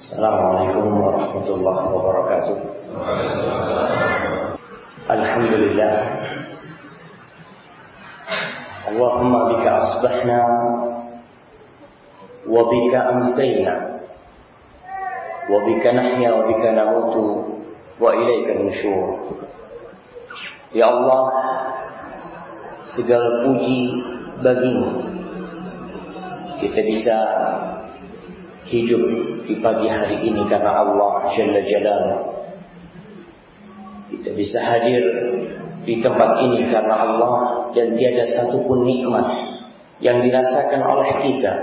Assalamualaikum warahmatullahi wabarakatuh. Alhamdulillah. Allahumma bika asbahna wa wa ilaika nusyur. Ya Allah, segala puji bagimu. Kita bisa hidup di pagi hari ini karena Allah Jalla Jalaluhu. Kita bisa hadir di tempat ini karena Allah dan tiada satupun nikmat yang dirasakan oleh kita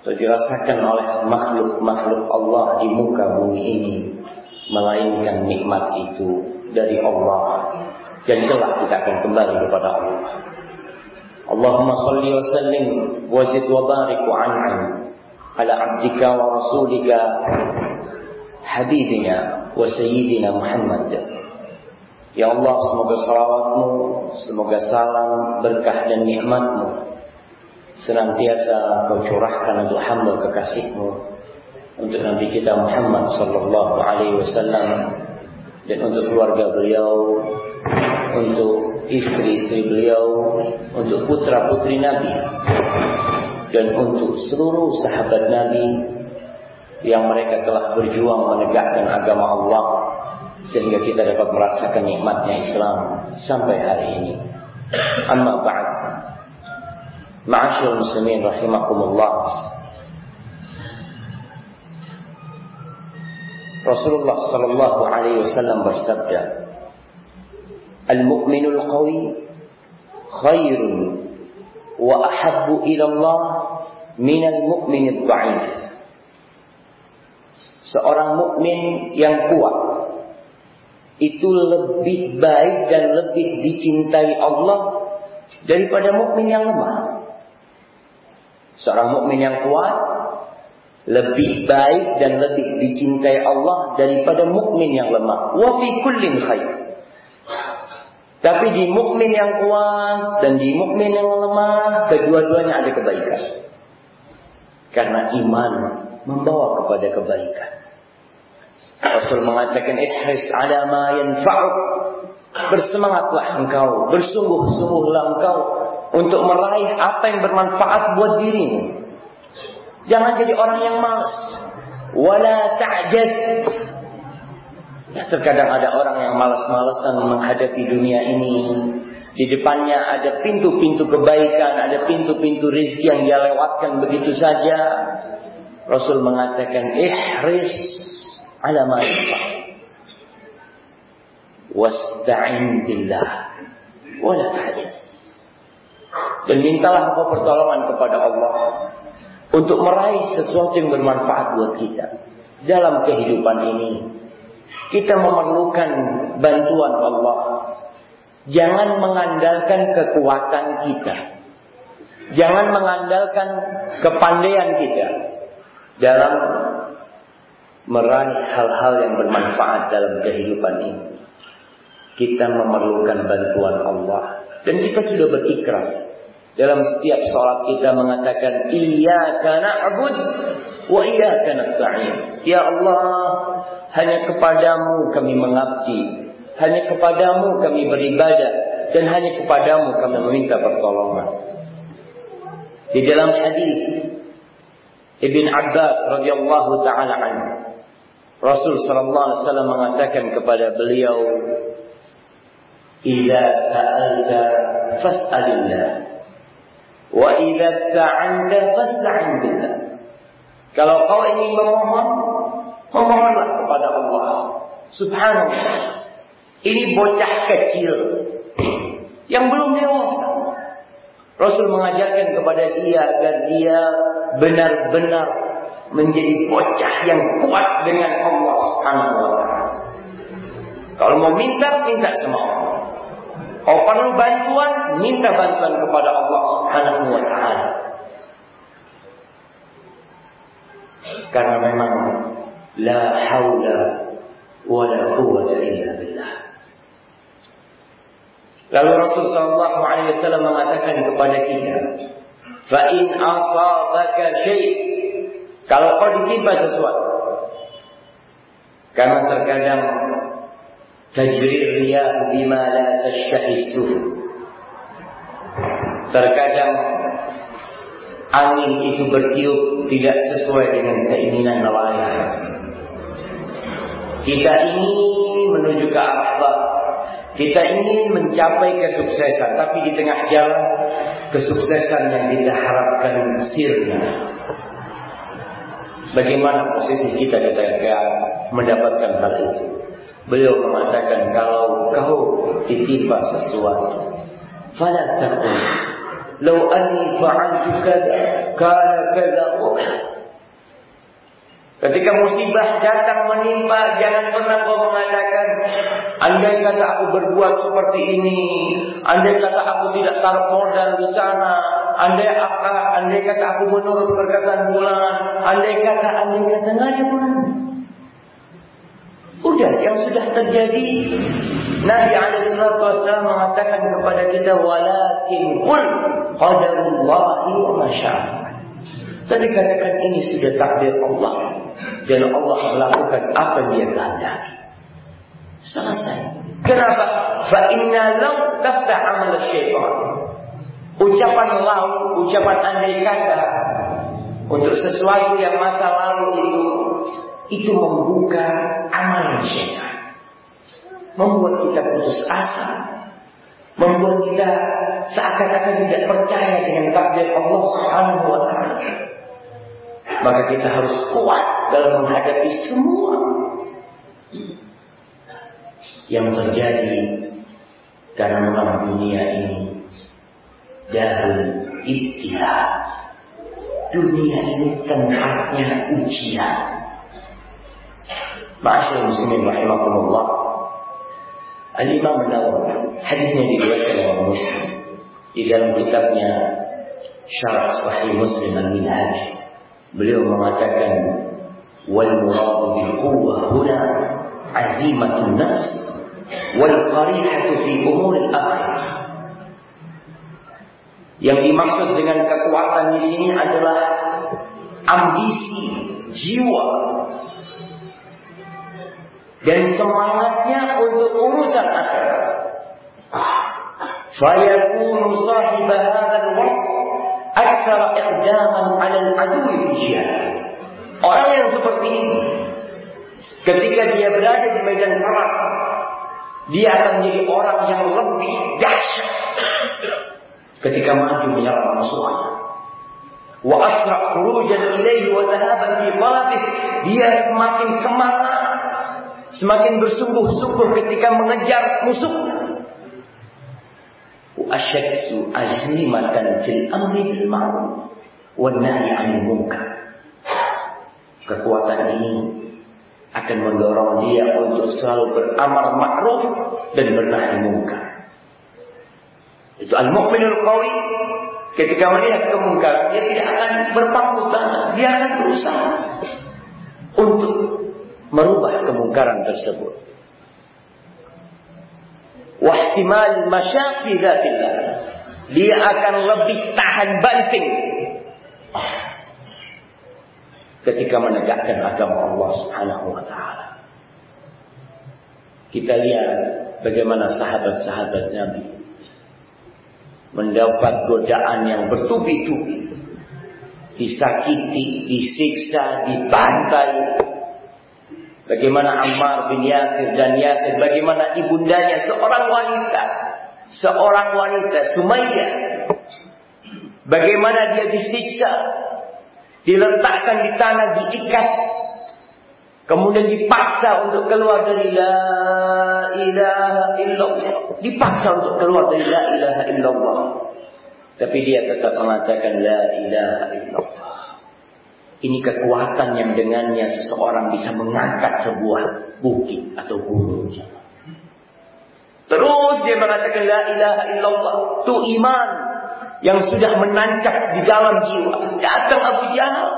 atau dirasakan oleh makhluk-makhluk Allah di muka bumi ini melainkan nikmat itu dari Allah dan kelak kita akan kembali kepada Allah. Allahumma salli wa sallim wa zid wa barik wa an'am ala abdika wa rasulika habibina wa sayyidina Muhammad. Ya Allah, semoga salawatmu, semoga salam, berkah dan nikmatmu senantiasa kau curahkan untuk hamba kekasihmu untuk Nabi kita Muhammad sallallahu alaihi wasallam dan untuk keluarga beliau, untuk istri-istri beliau, untuk putra-putri Nabi dan untuk seluruh sahabat Nabi yang mereka telah berjuang menegakkan agama Allah sehingga kita dapat merasakan nikmatnya Islam sampai hari ini. Amma ba'd. Ma'asyiral muslimin rahimakumullah. Rasulullah sallallahu alaihi wasallam bersabda, "Al-mu'minul qawi khairun wa ahabbu ila Allah min al-mu'minid dha'if." Seorang mukmin yang kuat itu lebih baik dan lebih dicintai Allah daripada mukmin yang lemah. Seorang mukmin yang kuat lebih baik dan lebih dicintai Allah daripada mukmin yang lemah. Wa fi kullin khair. Tapi di mukmin yang kuat dan di mukmin yang lemah, kedua-duanya ada kebaikan. Karena iman membawa kepada kebaikan. Rasul mengatakan ihris ala ma yanfa'uk. Bersemangatlah engkau, bersungguh-sungguhlah engkau untuk meraih apa yang bermanfaat buat dirimu. Jangan jadi orang yang malas. Wala ta'jad. Ya, terkadang ada orang yang malas-malasan menghadapi dunia ini. Di depannya ada pintu-pintu kebaikan, ada pintu-pintu rizki yang dia lewatkan begitu saja. Rasul mengatakan, ihris ala ma Wasta'in billah. Wala ta'jad. Dan mintalah engkau pertolongan kepada Allah untuk meraih sesuatu yang bermanfaat buat kita dalam kehidupan ini. Kita memerlukan bantuan Allah. Jangan mengandalkan kekuatan kita. Jangan mengandalkan kepandaian kita dalam meraih hal-hal yang bermanfaat dalam kehidupan ini. Kita memerlukan bantuan Allah dan kita sudah berikrar dalam setiap sholat kita mengatakan Iyaka na'bud wa iyaka nasta'in. Ya Allah, hanya kepadamu kami mengabdi, hanya kepadamu kami beribadah dan hanya kepadamu kami meminta pertolongan. Di dalam hadis Ibn Abbas radhiyallahu taala anhu Rasul sallallahu alaihi wasallam mengatakan kepada beliau "Idza sa'alta fas'alillah wa idza ista'anta fasta'in billah." Kalau kau ingin memohon, memohonlah kepada Allah. Subhanallah. Ini bocah kecil yang belum dewasa. Rasul mengajarkan kepada dia agar dia benar-benar menjadi bocah yang kuat dengan Allah Subhanahu wa taala. Kalau mau minta, minta sama Allah. Kalau perlu bantuan, minta bantuan kepada Allah Subhanahu wa taala. Karena memang la haula wa la quwwata illa billah. Lalu Rasul sallallahu alaihi wasallam mengatakan kepada kita, "Fa in asabaka syai' Kalau kau ditimpa sesuatu, Karena terkadang tajri riyah bima la tashtahi Terkadang angin itu bertiup tidak sesuai dengan keinginan nelayan. Kita ingin menuju ke arah Kita ingin mencapai kesuksesan, tapi di tengah jalan kesuksesan yang kita harapkan sirna. Bagaimana posisi kita ketika mendapatkan hal itu? Beliau mengatakan kalau kau ditimpa sesuatu, fala taqul law anni fa'altu kada kada Ketika musibah datang menimpa, jangan pernah kau mengatakan, andai kata aku berbuat seperti ini, andai kata aku tidak taruh modal di sana, andai apa, andai kata aku menurut perkataan bulan, andai kata, andai kata nggak ada bulan. Udah, yang sudah terjadi, Nabi Alaihissalam mengatakan kepada kita, walakin qul qadarullahi wa masyaallah. Tapi katakan ini sudah takdir Allah dan Allah melakukan apa yang dia kehendaki. Selesai. Kenapa? Fa inna law taftah amal syaitan. Ucapan lau, ucapan andai kata untuk sesuatu yang masa lalu itu itu membuka amal syaitan. Membuat kita putus asa. Membuat kita seakan-akan tidak percaya dengan takdir Allah Subhanahu wa taala. Maka kita harus kuat dalam menghadapi semua yang terjadi karena memang dunia ini darul ibtila. Dunia ini tempatnya ujian. Ma'asyar muslimin rahimahumullah. Al-Imam Nawawi hadisnya diriwayatkan oleh Muslim di dalam kitabnya Syarah Sahih Muslim Al-Minhaj Beliau mengatakan wal muradu bil quwwah huna azimatun nafs wal qarihatu fi umur al akhirah. Yang dimaksud dengan kekuatan di sini adalah ambisi jiwa dan semangatnya untuk urusan akhirat. Fayakunu sahib hadzal wasf aktsara iqdaman 'ala al-'adwi fi Orang yang seperti ini ketika dia berada di medan perang dia akan menjadi orang yang lebih dahsyat ketika maju menyerang musuhnya. Wa asra khurujan ilaihi wa dhahaban fi talabih. Dia semakin semangat, semakin bersungguh-sungguh ketika mengejar musuh asyaddu azlimatan fil amri bil ma'ruf wan nahyi 'anil munkar. Kekuatan ini akan mendorong dia untuk selalu beramal ma'ruf dan bernahi munkar. Itu al-mu'minul qawi ketika melihat kemungkaran dia tidak akan berpangku tangan, dia akan berusaha untuk merubah kemungkaran tersebut wahtimal masyafi dzatillah. Dia akan lebih tahan banting ketika menegakkan agama Allah Subhanahu wa taala. Kita lihat bagaimana sahabat-sahabat Nabi mendapat godaan yang bertubi-tubi, disakiti, disiksa, dibantai, Bagaimana Ammar bin Yasir dan Yasir, bagaimana ibundanya seorang wanita, seorang wanita Sumayyah. Bagaimana dia disiksa, diletakkan di tanah, diikat, kemudian dipaksa untuk keluar dari la ilaha illallah, dipaksa untuk keluar dari la ilaha illallah. Tapi dia tetap mengatakan la ilaha illallah. Ini kekuatan yang dengannya seseorang bisa mengangkat sebuah bukit atau gunung. Terus dia mengatakan la ilaha illallah. Itu iman yang sudah menancap di dalam jiwa. Datang Abu Jahal.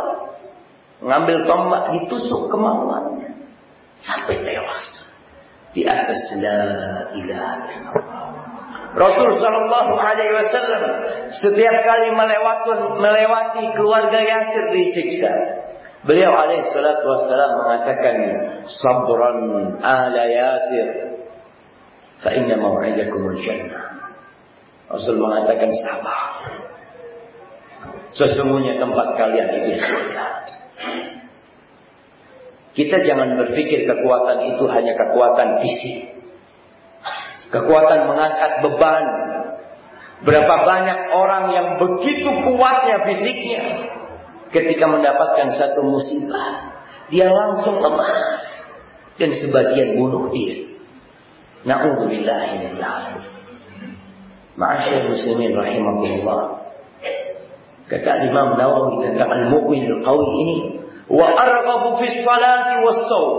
Mengambil tombak ditusuk kemauannya. Sampai tewas. Di atas la ilaha illallah. Rasul Shallallahu Alaihi Wasallam setiap kali melewati melewati keluarga Yasir disiksa. Beliau alaihi salatu wassalam mengatakan sabran ala yasir fa inna jannah. Rasul mengatakan sabar. Sesungguhnya tempat kalian itu surga. Kita jangan berpikir kekuatan itu hanya kekuatan fisik. Kekuatan mengangkat beban. Berapa banyak orang yang begitu kuatnya fisiknya ketika mendapatkan satu musibah, dia langsung lemah dan sebagian bunuh diri. Na'udzubillah min dzalik. Ma'asyar muslimin rahimahullah. Kata Imam Nawawi tentang al-mu'min al-qawi ini, was shaum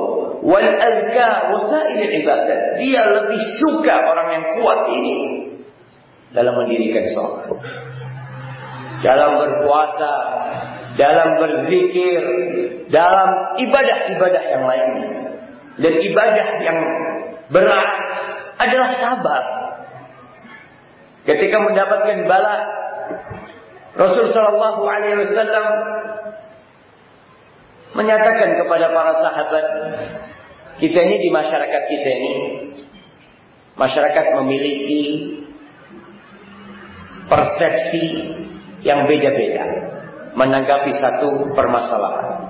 wal azkar wa sa'ir ibadat. Dia lebih suka orang yang kuat ini dalam mendirikan salat. Dalam berpuasa, dalam berzikir, dalam ibadah-ibadah yang lain. Dan ibadah yang berat adalah sabar. Ketika mendapatkan bala, Rasul Shallallahu Alaihi Wasallam menyatakan kepada para sahabat, kita ini di masyarakat kita ini, masyarakat memiliki persepsi yang beda-beda menanggapi satu permasalahan.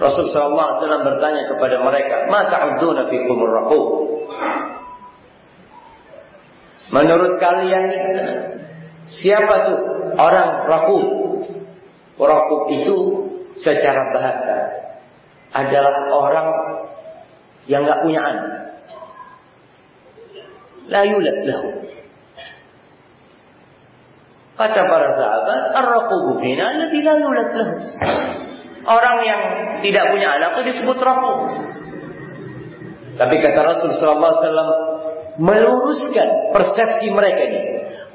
Rasul wasallam bertanya kepada mereka, "Ma ta'uduna fikumur raqub?" Menurut kalian siapa tuh orang raqub? Raqub itu secara bahasa adalah orang yang nggak punya anak. La yulad lahu. Kata para sahabat, ar-raqubu fina alladhi la yulad lahu. Orang yang tidak punya anak itu disebut raqub. Tapi kata Rasul sallallahu alaihi wasallam meluruskan persepsi mereka ini.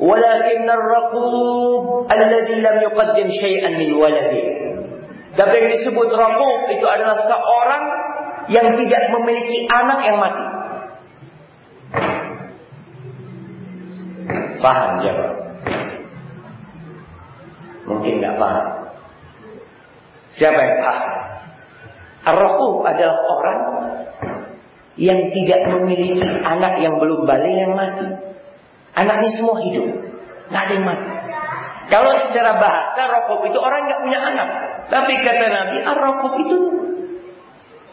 Walakin ar-raqub alladhi lam yuqaddim syai'an min waladi. Tapi yang disebut raqub itu adalah seorang yang tidak memiliki anak yang mati. Paham jawab? Mungkin nggak paham. Siapa yang paham? ar adalah orang yang tidak memiliki anak yang belum balik yang mati. Anaknya semua hidup, nggak ada yang mati. Kalau secara bahasa rokok itu orang nggak punya anak. Tapi kata Nabi, ar itu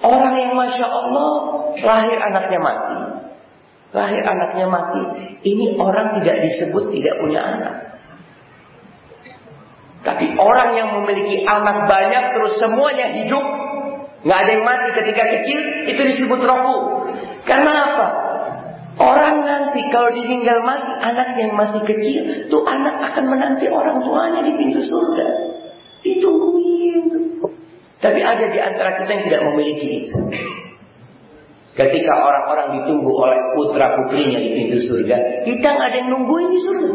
orang yang masya Allah lahir anaknya mati. Lahir anaknya mati. Ini orang tidak disebut tidak punya anak. Tapi orang yang memiliki anak banyak terus semuanya hidup, nggak ada yang mati ketika kecil, itu disebut rohku. Karena apa? Orang nanti kalau ditinggal mati, anak yang masih kecil, tuh anak akan menanti orang tuanya di pintu surga. Ditungguin Tapi ada di antara kita yang tidak memiliki itu. Ketika orang-orang ditunggu oleh putra putrinya di pintu surga, kita nggak ada yang nungguin di surga.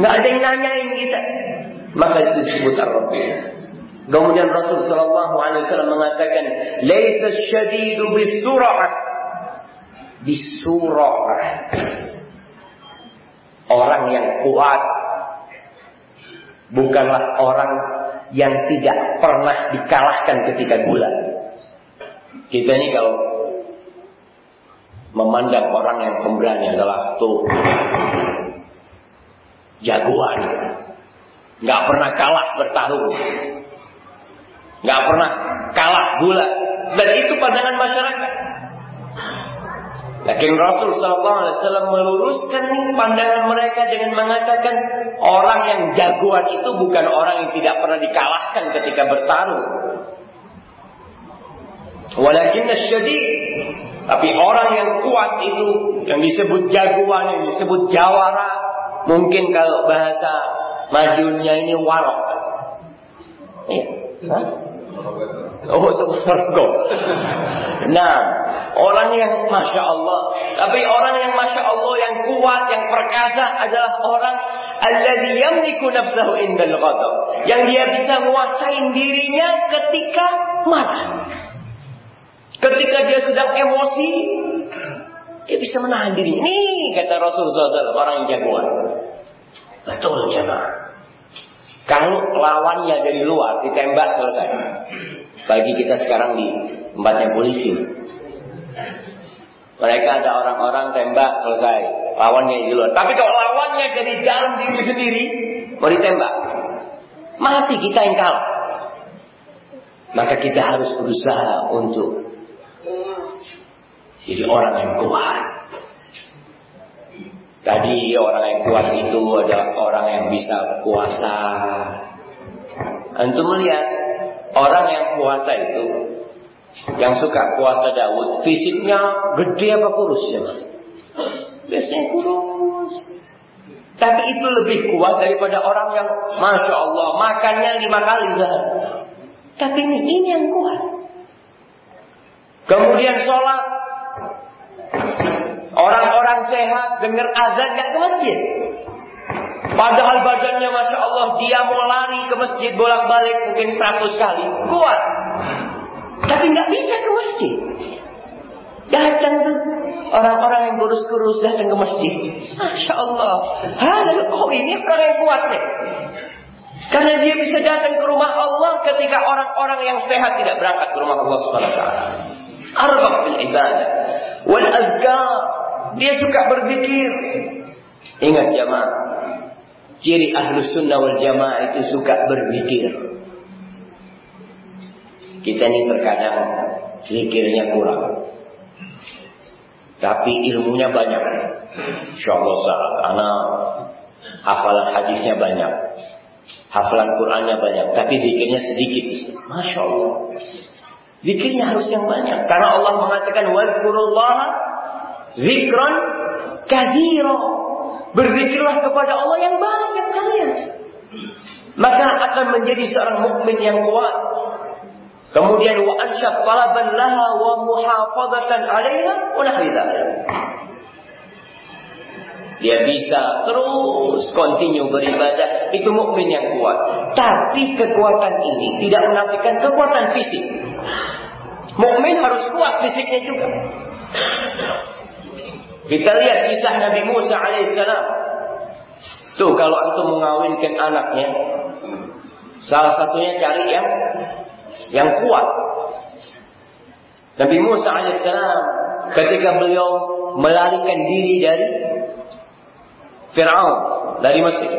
Nggak ada yang nanyain kita. Maka itu disebut ar-rabi. Kemudian Rasul Shallallahu Alaihi Wasallam mengatakan, "Laisa syadidu bisurah, bisurah." Orang yang kuat bukanlah orang yang tidak pernah dikalahkan ketika gula. Kita ini kalau memandang orang yang pemberani adalah tuh jagoan. Nggak pernah kalah bertarung. Nggak pernah kalah gula. Dan itu pandangan masyarakat. Lakin Rasul Sallallahu Alaihi Wasallam meluruskan pandangan mereka dengan mengatakan orang yang jagoan itu bukan orang yang tidak pernah dikalahkan ketika bertarung. Walakin syadid tapi orang yang kuat itu yang disebut jagoan, yang disebut jawara, Mungkin kalau bahasa Madiunnya ini warok. Iya. Hah? Oh, itu. Nah, orang yang masya Allah, tapi orang yang masya Allah yang kuat, yang perkasa adalah orang yamliku nafsahu indal. Yang dia bisa menguasai dirinya ketika marah. Ketika dia sedang emosi, dia bisa menahan diri. Ini kata Rasulullah SAW, orang yang jagoan. Betul jemaah. Kalau lawannya dari luar ditembak selesai. Bagi kita sekarang di tempatnya polisi. Mereka ada orang-orang tembak selesai. Lawannya di luar. Tapi kalau lawannya dari dalam diri sendiri mau ditembak. Mati kita yang kalah. Maka kita harus berusaha untuk jadi orang yang kuat. Tadi orang yang kuat itu ada orang yang bisa puasa. Antum melihat orang yang puasa itu yang suka puasa Daud, fisiknya gede apa kurus ya? Biasanya kurus. Tapi itu lebih kuat daripada orang yang Masya Allah makannya lima kali sehari. Tapi ini, ini yang kuat. Kemudian sholat. Orang-orang sehat dengar azan gak ke masjid. Padahal badannya Masya Allah dia mau lari ke masjid bolak-balik mungkin 100 kali. Kuat. Tapi nggak bisa ke masjid. Datang tuh orang-orang yang kurus-kurus datang ke masjid. Masya Allah. Halo, oh ini orang yang kuat nih. Karena dia bisa datang ke rumah Allah ketika orang-orang yang sehat tidak berangkat ke rumah Allah Subhanahu wa taala. Ibadah wal azkar. Dia suka berzikir. Ingat jamaah. Ciri ahlu sunnah wal jamaah itu suka berzikir. Kita ini terkadang zikirnya kurang. Tapi ilmunya banyak. Insya Allah saat anak hafalan hadisnya banyak. Hafalan Qurannya banyak. Tapi zikirnya sedikit. Masya Allah. Zikirnya harus yang banyak. Karena Allah mengatakan wadkurullah zikron kathiro. Berzikirlah kepada Allah yang banyak kalian. Maka akan menjadi seorang mukmin yang kuat. Kemudian wa ansyad talaban laha wa muhafazatan 'alaiha wa Dia bisa terus continue beribadah, itu mukmin yang kuat. Tapi kekuatan ini tidak menafikan kekuatan fisik. Mukmin harus kuat fisiknya juga. Kita lihat kisah Nabi Musa alaihissalam. Tuh kalau antum mengawinkan anaknya, salah satunya cari yang yang kuat. Nabi Musa alaihissalam ketika beliau melarikan diri dari Fir'aun dari Mesir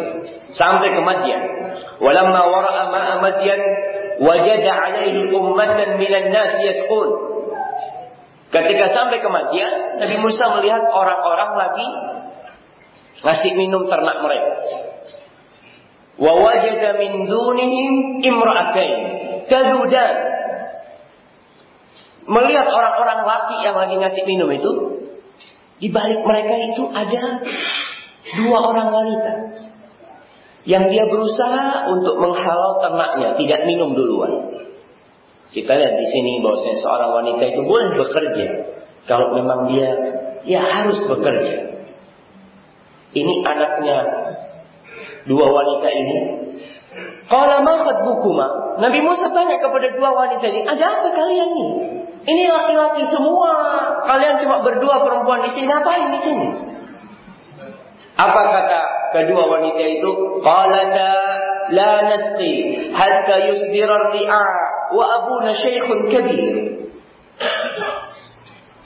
sampai ke Madian. Walamma wara'a ma'a Madian wajada 'alaihi ummatan minan nas yasqun. Ketika sampai ke Madian, Nabi Musa melihat orang-orang lagi ngasih minum ternak mereka. Wa wajada min dunihim imra'atain Gadudan. Melihat orang-orang laki yang lagi ngasih minum itu, di balik mereka itu ada dua orang wanita. Yang dia berusaha untuk menghalau ternaknya, tidak minum duluan. Kita lihat di sini bahwa seorang wanita itu boleh bekerja. Kalau memang dia ya harus bekerja. Ini anaknya dua wanita ini Qala ma bukuma. Nabi Musa tanya kepada dua wanita ini, ada apa kalian ini? Ini laki-laki semua. Kalian cuma berdua perempuan di sini. Ngapain di sini? Apa kata kedua wanita itu? Qalata la nasqi hatta yusdira ri'a wa abuna syaikhun kabir.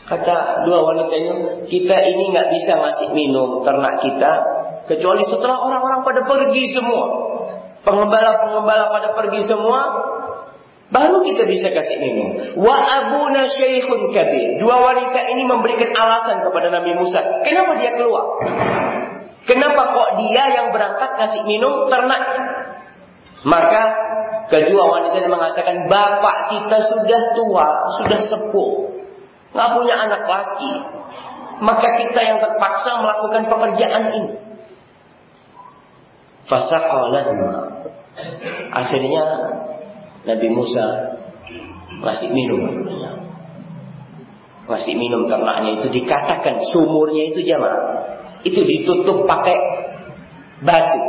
Kata dua wanita ini, kita ini nggak bisa ngasih minum ternak kita kecuali setelah orang-orang pada pergi semua. Pengembala-pengembala pada pergi semua, baru kita bisa kasih minum. Wa abuna syaikhun kabir. Dua wanita ini memberikan alasan kepada Nabi Musa. Kenapa dia keluar? Kenapa kok dia yang berangkat kasih minum ternak? Maka kedua wanita mengatakan, bapak kita sudah tua, sudah sepuh, nggak punya anak laki. Maka kita yang terpaksa melakukan pekerjaan ini. Fasaqalahuma Akhirnya Nabi Musa masih minum. Masih minum ternaknya itu dikatakan sumurnya itu jamaah. Itu ditutup pakai batu.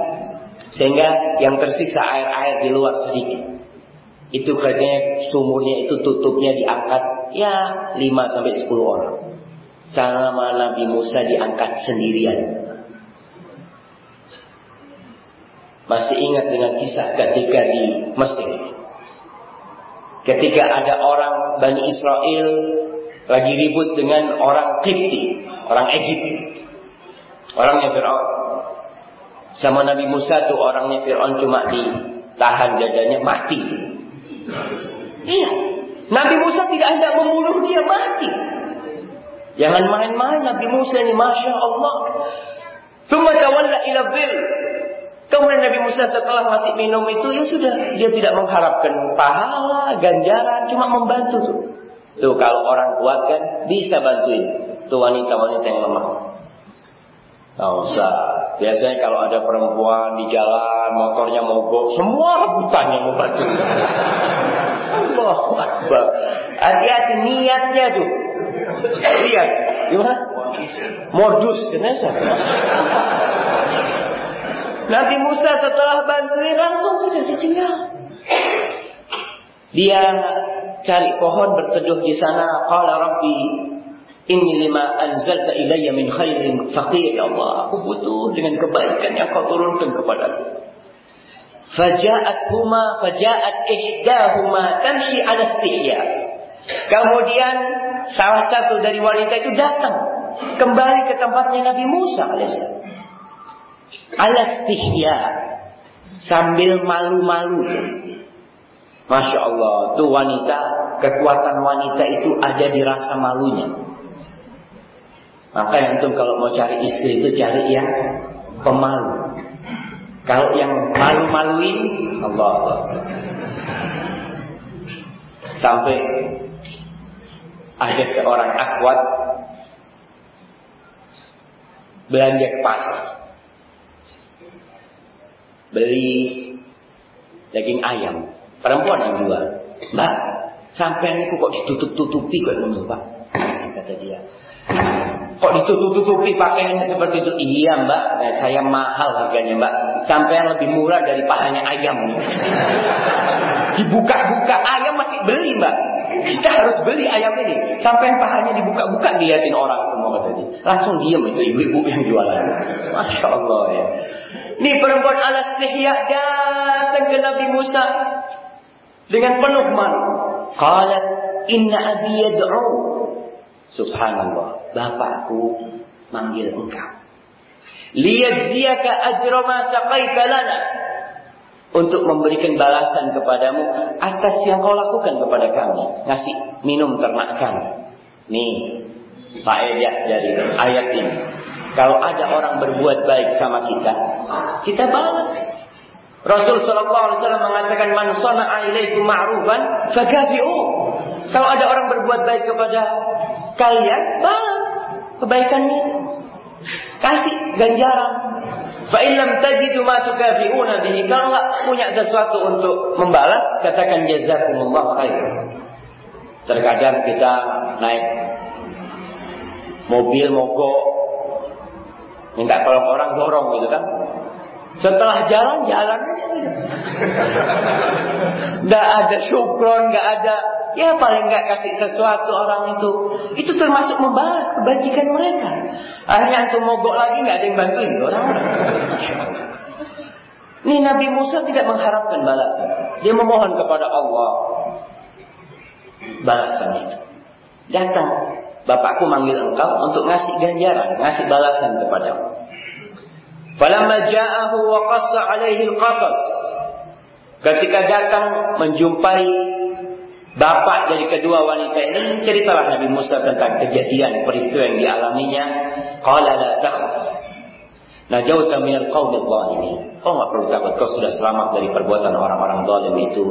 Sehingga yang tersisa air-air di luar sedikit. Itu katanya sumurnya itu tutupnya diangkat ya 5 sampai 10 orang. Sama Nabi Musa diangkat sendirian. Masih ingat dengan kisah ketika di Mesir. Ketika ada orang Bani Israel lagi ribut dengan orang Kipti, orang Egypt. Orangnya Fir'aun. Sama Nabi Musa tuh orangnya Fir'aun cuma ditahan dadanya mati. Iya. Nabi Musa tidak hendak membunuh dia mati. Jangan main-main Nabi Musa ini Masya Allah. Thumma tawalla ila Kemudian Nabi Musa setelah masih minum itu ya sudah dia tidak mengharapkan pahala, ganjaran, cuma membantu tuh. Tuh kalau orang kuat kan bisa bantuin tuh wanita-wanita yang lemah. Nggak usah. Biasanya kalau ada perempuan di jalan, motornya mogok, semua rebutan yang mau. Allah Akbar. Hati-hati niatnya tuh. Lihat, gimana? Modus, kenapa? Nabi Musa setelah bantuin langsung sudah ditinggal. Dia cari pohon berteduh di sana. Qala Rabbi Inni lima anzalta ilayya min khairin faqir ya Allah. Aku butuh dengan kebaikan yang kau turunkan kepadaku. Faja'at huma faja'at ihdahuma tamshi ala istihya. Kemudian salah satu dari wanita itu datang kembali ke tempatnya Nabi Musa alaihissalam. Alastihya sambil malu-malu. Masya Allah, tuh wanita, kekuatan wanita itu ada di rasa malunya. Maka yang itu kalau mau cari istri itu cari yang pemalu. Kalau yang malu-maluin, Allah. Sampai ada seorang akhwat belanja ke pasar beli daging ayam. Perempuan yang jual. Mbak, sampai ini kok ditutup-tutupi kok ini, Pak. Kata dia. Kok ditutup-tutupi pakaiannya seperti itu? Iya mbak, nah, saya mahal harganya mbak. Sampai yang lebih murah dari pahanya ayam. Dibuka-buka ayam masih beli mbak. Kita harus beli ayam ini. Sampai yang pahanya dibuka-buka dilihatin orang semua kata dia. Langsung diam itu ibu-ibu yang jualan. Masya Allah ya. Ini perempuan alas istihya datang ke Nabi Musa dengan penuh malu. Qalat inna abi yad'u. Subhanallah, bapakku manggil engkau. Liyajziyaka ajra ma saqaita lana. Untuk memberikan balasan kepadamu atas yang kau lakukan kepada kami. Ngasih minum ternak kami. Nih, faedah dari ayat ini. Kalau ada orang berbuat baik sama kita, kita balas. Rasul Shallallahu Alaihi Wasallam mengatakan man sana'a ilaikum ma'rufan fakafi'u. Kalau ada orang berbuat baik kepada kalian, balas kebaikannya. Kasih ganjaran. Fa illam tajidu ma tukafi'una bihi. Kalau enggak punya sesuatu untuk membalas, katakan jazakumullah khair. Terkadang kita naik mobil mogok Minta tolong orang dorong gitu kan. Setelah jalan, jalan aja gitu. Gak ada syukron, gak ada Ya paling gak kasih sesuatu orang itu. Itu termasuk membalas kebajikan mereka. Akhirnya untuk mogok lagi gak ada yang bantuin orang-orang Ini Nabi Musa tidak mengharapkan balasan. Dia memohon kepada Allah Balasan itu. Datang Bapakku manggil engkau untuk ngasih ganjaran, ngasih balasan kepadamu. Falamma ja'ahu wa qassa alaihi al-qasas. Ketika datang menjumpai bapak dari kedua wanita ini, ceritalah Nabi Musa tentang kejadian peristiwa yang dialaminya. Qala la takhaf. Najauta minal qawmi dhalimin. Oh enggak perlu takut, kau sudah selamat dari perbuatan orang-orang zalim itu.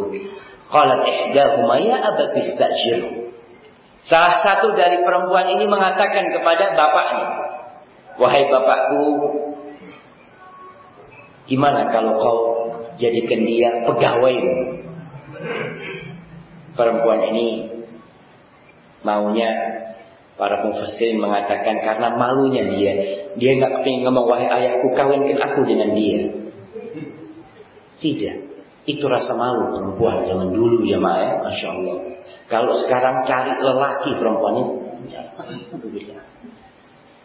Qalat ihdahuma ya abati istajirhu. Salah satu dari perempuan ini mengatakan kepada bapaknya, "Wahai bapakku, gimana kalau kau jadikan dia pegawai?" Perempuan ini maunya para mufassirin mengatakan karena malunya dia, dia nggak pengen ngomong wahai ayahku kawinkan aku dengan dia. Tidak, itu rasa malu perempuan zaman dulu ya Maya, masya Allah. Kalau sekarang cari lelaki perempuan ini,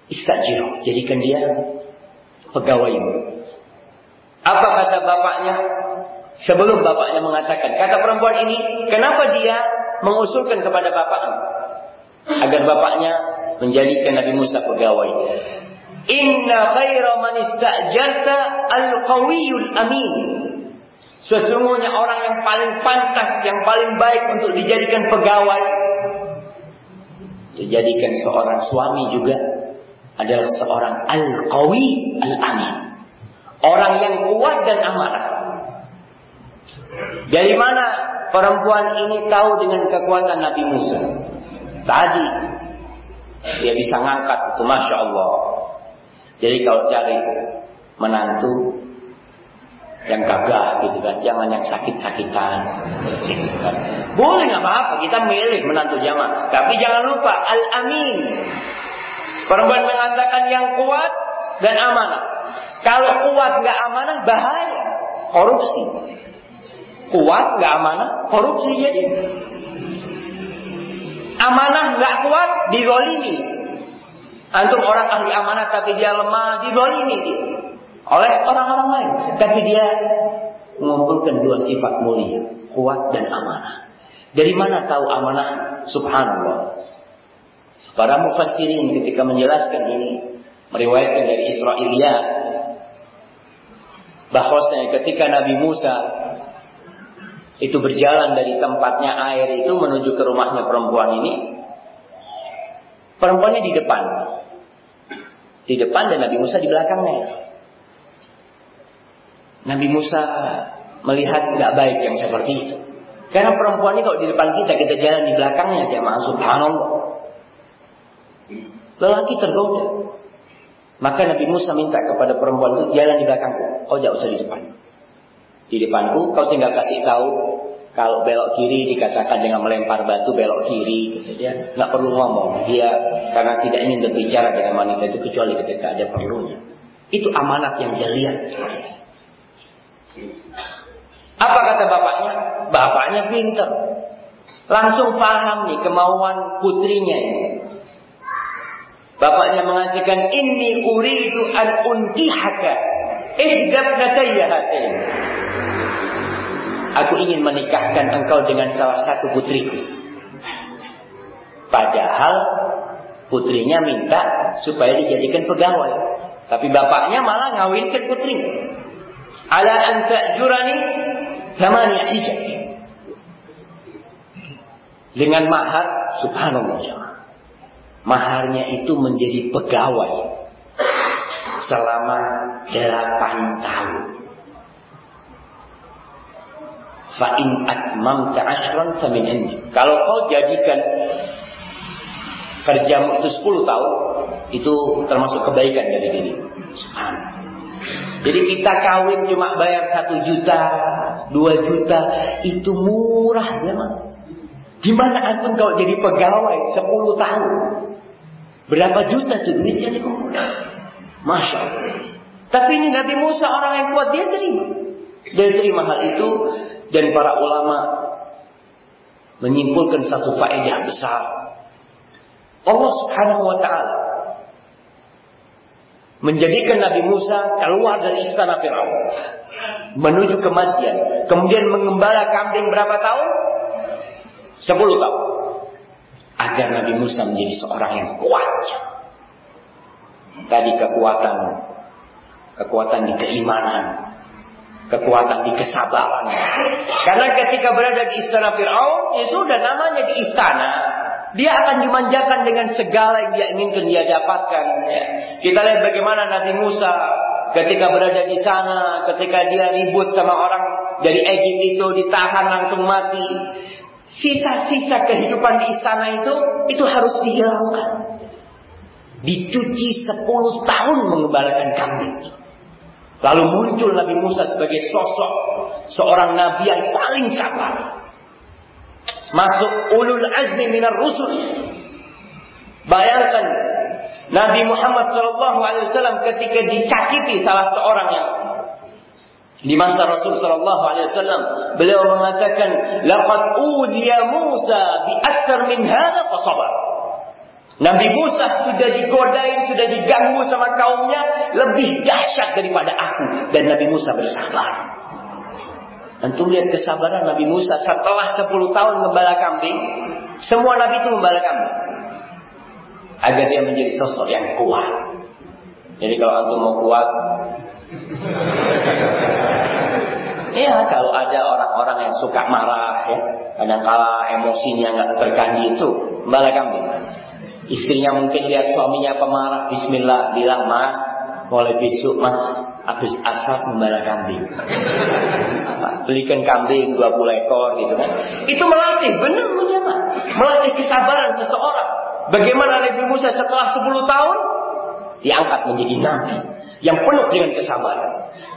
Istajir, jadikan dia pegawai. Apa kata bapaknya? Sebelum bapaknya mengatakan, kata perempuan ini, kenapa dia mengusulkan kepada bapaknya? Agar bapaknya menjadikan Nabi Musa pegawai. Inna khaira man istajarta al-qawiyul amin. Sesungguhnya orang yang paling pantas, yang paling baik untuk dijadikan pegawai, dijadikan seorang suami juga adalah seorang al-qawi al-amin. Orang yang kuat dan amanah. Dari mana perempuan ini tahu dengan kekuatan Nabi Musa? Tadi dia bisa ngangkat itu masya Allah. Jadi kalau cari menantu yang gagah gitu kan, jangan yang sakit-sakitan. Boleh nggak apa-apa, kita milih menantu jamaah. Tapi jangan lupa al-amin. Perempuan mengatakan yang kuat dan amanah. Kalau kuat nggak amanah bahaya, korupsi. Kuat nggak amanah, korupsi jadi. Amanah nggak kuat, dizolimi. Antum orang ahli amanah tapi dia lemah, dizolimi dia. Oleh orang-orang lain. Tapi dia mengumpulkan dua sifat mulia. Kuat dan amanah. Dari mana tahu amanah? Subhanallah. Para mufassirin ketika menjelaskan ini. Meriwayatkan dari Israiliyah. Bahwasanya ketika Nabi Musa itu berjalan dari tempatnya air itu menuju ke rumahnya perempuan ini. Perempuannya di depan. Di depan dan Nabi Musa di belakangnya. Nabi Musa melihat nggak baik yang seperti itu. Karena perempuan ini kalau di depan kita, kita jalan di belakangnya jamaah subhanallah. Lelaki tergoda. Maka Nabi Musa minta kepada perempuan itu jalan di belakangku. Kau tidak usah di depan di depanku, kau tinggal kasih tahu kalau belok kiri dikatakan dengan melempar batu belok kiri, gitu ya. Nggak perlu ngomong. Dia karena tidak ingin berbicara dengan wanita itu kecuali ketika ada perlunya. Itu amanat yang dia lihat. Apa kata bapaknya? Bapaknya pinter. Langsung paham nih kemauan putrinya ini. Bapaknya mengatakan, Inni uridu an unkihaka. Ihdab. Aku ingin menikahkan engkau dengan salah satu putriku. Padahal putrinya minta supaya dijadikan pegawai. Tapi bapaknya malah ngawinkan putrinya. Ala anta jurani thamani hijab. Dengan mahar, subhanallah. Maharnya itu menjadi pegawai selama delapan tahun. Fa'in atmamta ashran famin indi. Kalau kau jadikan kerjamu itu 10 tahun, itu termasuk kebaikan dari diri. Jadi kita kawin cuma bayar satu juta, dua juta, itu murah zaman. Gimana antum kalau jadi pegawai 10 tahun? Berapa juta tuh duitnya dikumpulkan? Masya Allah. Tapi ini Nabi Musa orang yang kuat dia terima. Dia terima hal itu dan para ulama menyimpulkan satu faedah besar. Allah Subhanahu wa taala menjadikan Nabi Musa keluar dari istana Firaun menuju ke Madian, kemudian mengembala kambing berapa tahun? Sepuluh tahun. Agar Nabi Musa menjadi seorang yang kuat. Tadi kekuatan kekuatan di keimanan, kekuatan di kesabaran. Karena ketika berada di istana Fir'aun, ya sudah namanya di istana. Dia akan dimanjakan dengan segala yang dia inginkan dia dapatkan. Ya. Kita lihat bagaimana Nabi Musa ketika berada di sana, ketika dia ribut sama orang dari Egypt itu ditahan langsung mati. Sisa-sisa kehidupan di istana itu itu harus dihilangkan. Dicuci 10 tahun mengembalakan kambing. Lalu muncul Nabi Musa sebagai sosok seorang nabi yang paling sabar. Masuk ulul azmi minar rusul. Bayangkan Nabi Muhammad SAW ketika dicakiti salah seorang yang di masa Rasul Sallallahu Alaihi Wasallam beliau mengatakan, "Laqad udiya Musa bi akthar min fasabar." Nabi Musa sudah digodain, sudah diganggu sama kaumnya, lebih dahsyat daripada aku. Dan Nabi Musa bersabar. Antum lihat kesabaran Nabi Musa setelah 10 tahun gembala kambing. Semua Nabi itu gembala kambing. Agar dia menjadi sosok yang kuat. Jadi kalau antum mau kuat, ya kalau ada orang-orang yang suka marah, ya, kadang-kala emosinya nggak terkandi itu, gembala kambing. Istrinya mungkin lihat suaminya pemarah, Bismillah bilang mas, mulai besok mas habis asap membara kambing. Belikan kambing 20 ekor gitu kan. Itu melatih, benar punya mas. Melatih kesabaran seseorang. Bagaimana Nabi Musa setelah 10 tahun diangkat menjadi nabi yang penuh dengan kesabaran.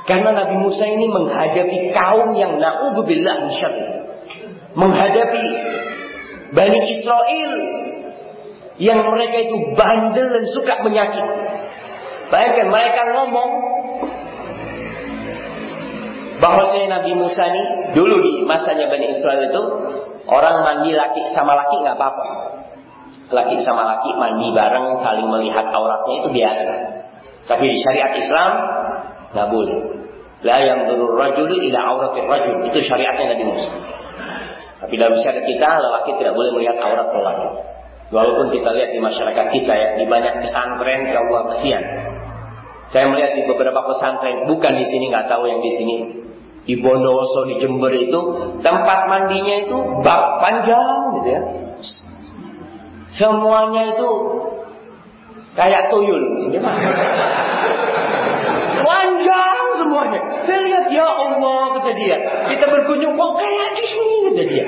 Karena Nabi Musa ini menghadapi kaum yang naudzubillah Menghadapi Bani Israel yang mereka itu bandel dan suka menyakiti. Bayangkan mereka ngomong bahwasanya Nabi Musa ini dulu di masanya Bani Israel itu orang mandi laki sama laki nggak apa-apa. Laki sama laki mandi bareng saling melihat auratnya itu biasa. Tapi di syariat Islam nggak boleh. La yang rajulu ila auratir rajul. Itu syariatnya Nabi Musa. Tapi dalam syariat kita lelaki tidak boleh melihat aurat lelaki. Walaupun kita lihat di masyarakat kita ya, di banyak pesantren, ya Allah kasihan. Saya melihat di beberapa pesantren, bukan di sini nggak tahu yang di sini, di Bondowoso, di Jember itu tempat mandinya itu bak panjang gitu ya. Semuanya itu kayak tuyul. Panjang semuanya. Saya lihat ya Allah kata dia. Kita berkunjung kok kayak gini kata dia.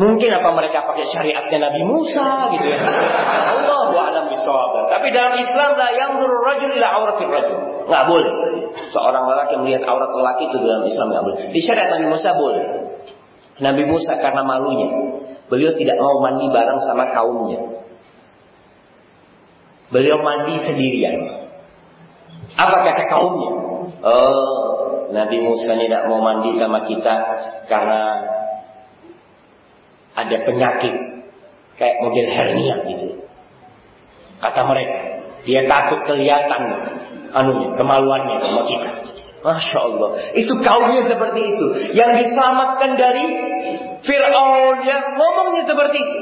Mungkin apa mereka pakai syariatnya Nabi Musa gitu ya. Allah a'lam bishawab. Tapi dalam Islam la yang rajul ila auratir rajul. Enggak boleh. Seorang lelaki melihat aurat lelaki itu dalam Islam enggak boleh. Di syariat Nabi Musa boleh. Nabi Musa karena malunya, beliau tidak mau mandi bareng sama kaumnya. Beliau mandi sendirian. Apa kata kaumnya? Oh, Nabi Musa tidak mau mandi sama kita karena ada penyakit kayak model hernia gitu. Kata mereka, dia takut kelihatan anunya, kemaluannya sama kita. Masya Allah. Itu kaumnya seperti itu. Yang diselamatkan dari Fir'aun yang ngomongnya seperti itu.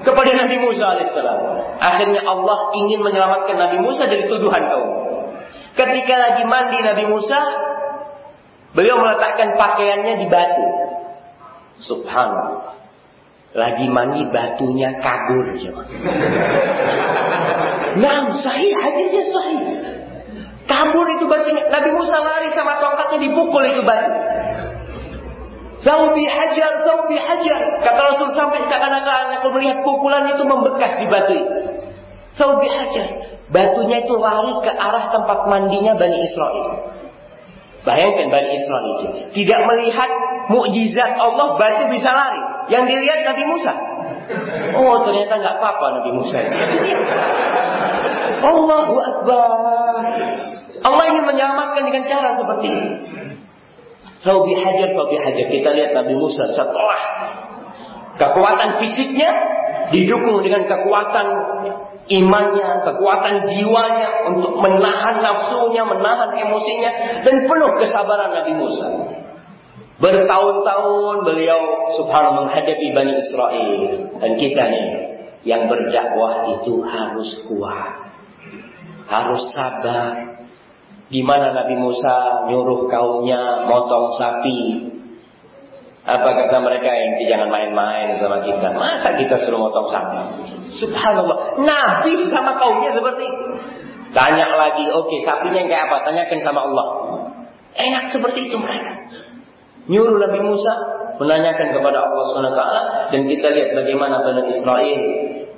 Kepada Nabi Musa alaihissalam. Akhirnya Allah ingin menyelamatkan Nabi Musa dari tuduhan kaum. Ketika lagi mandi Nabi Musa, beliau meletakkan pakaiannya di batu. Subhanallah. Lagi mandi batunya kabur. Nah, sahih, hadirnya sahih. Kabur itu batunya. Nabi Musa lari sama tongkatnya dipukul itu batu. Saubi hajar, saubi hajar. Kata Rasul sampai seakan-akan aku melihat pukulan itu membekas di batu itu. Hajar. Batunya itu lari ke arah tempat mandinya Bani Israel. Bayangkan Bani Israel itu. Tidak melihat mukjizat Allah batu bisa lari. Yang dilihat Nabi Musa. Oh ternyata nggak apa-apa Nabi Musa. Allahu Akbar. Allah ingin menyelamatkan dengan cara seperti itu. Saubi hajar, saubi hajar. Kita lihat Nabi Musa setelah kekuatan fisiknya didukung dengan kekuatan imannya, kekuatan jiwanya untuk menahan nafsunya, menahan emosinya dan penuh kesabaran Nabi Musa. Bertahun-tahun beliau subhanallah menghadapi Bani Israel. Dan kita nih, yang berdakwah itu harus kuat. Harus sabar. Gimana Nabi Musa nyuruh kaumnya motong sapi. Apa kata mereka yang jangan main-main sama kita. Masa kita suruh motong sapi? Subhanallah. Nabi sama kaumnya seperti itu. Tanya lagi, oke okay, sapinya kayak apa? Tanyakan sama Allah. Enak seperti itu mereka nyuruh Nabi Musa menanyakan kepada Allah SWT dan kita lihat bagaimana Bani Israel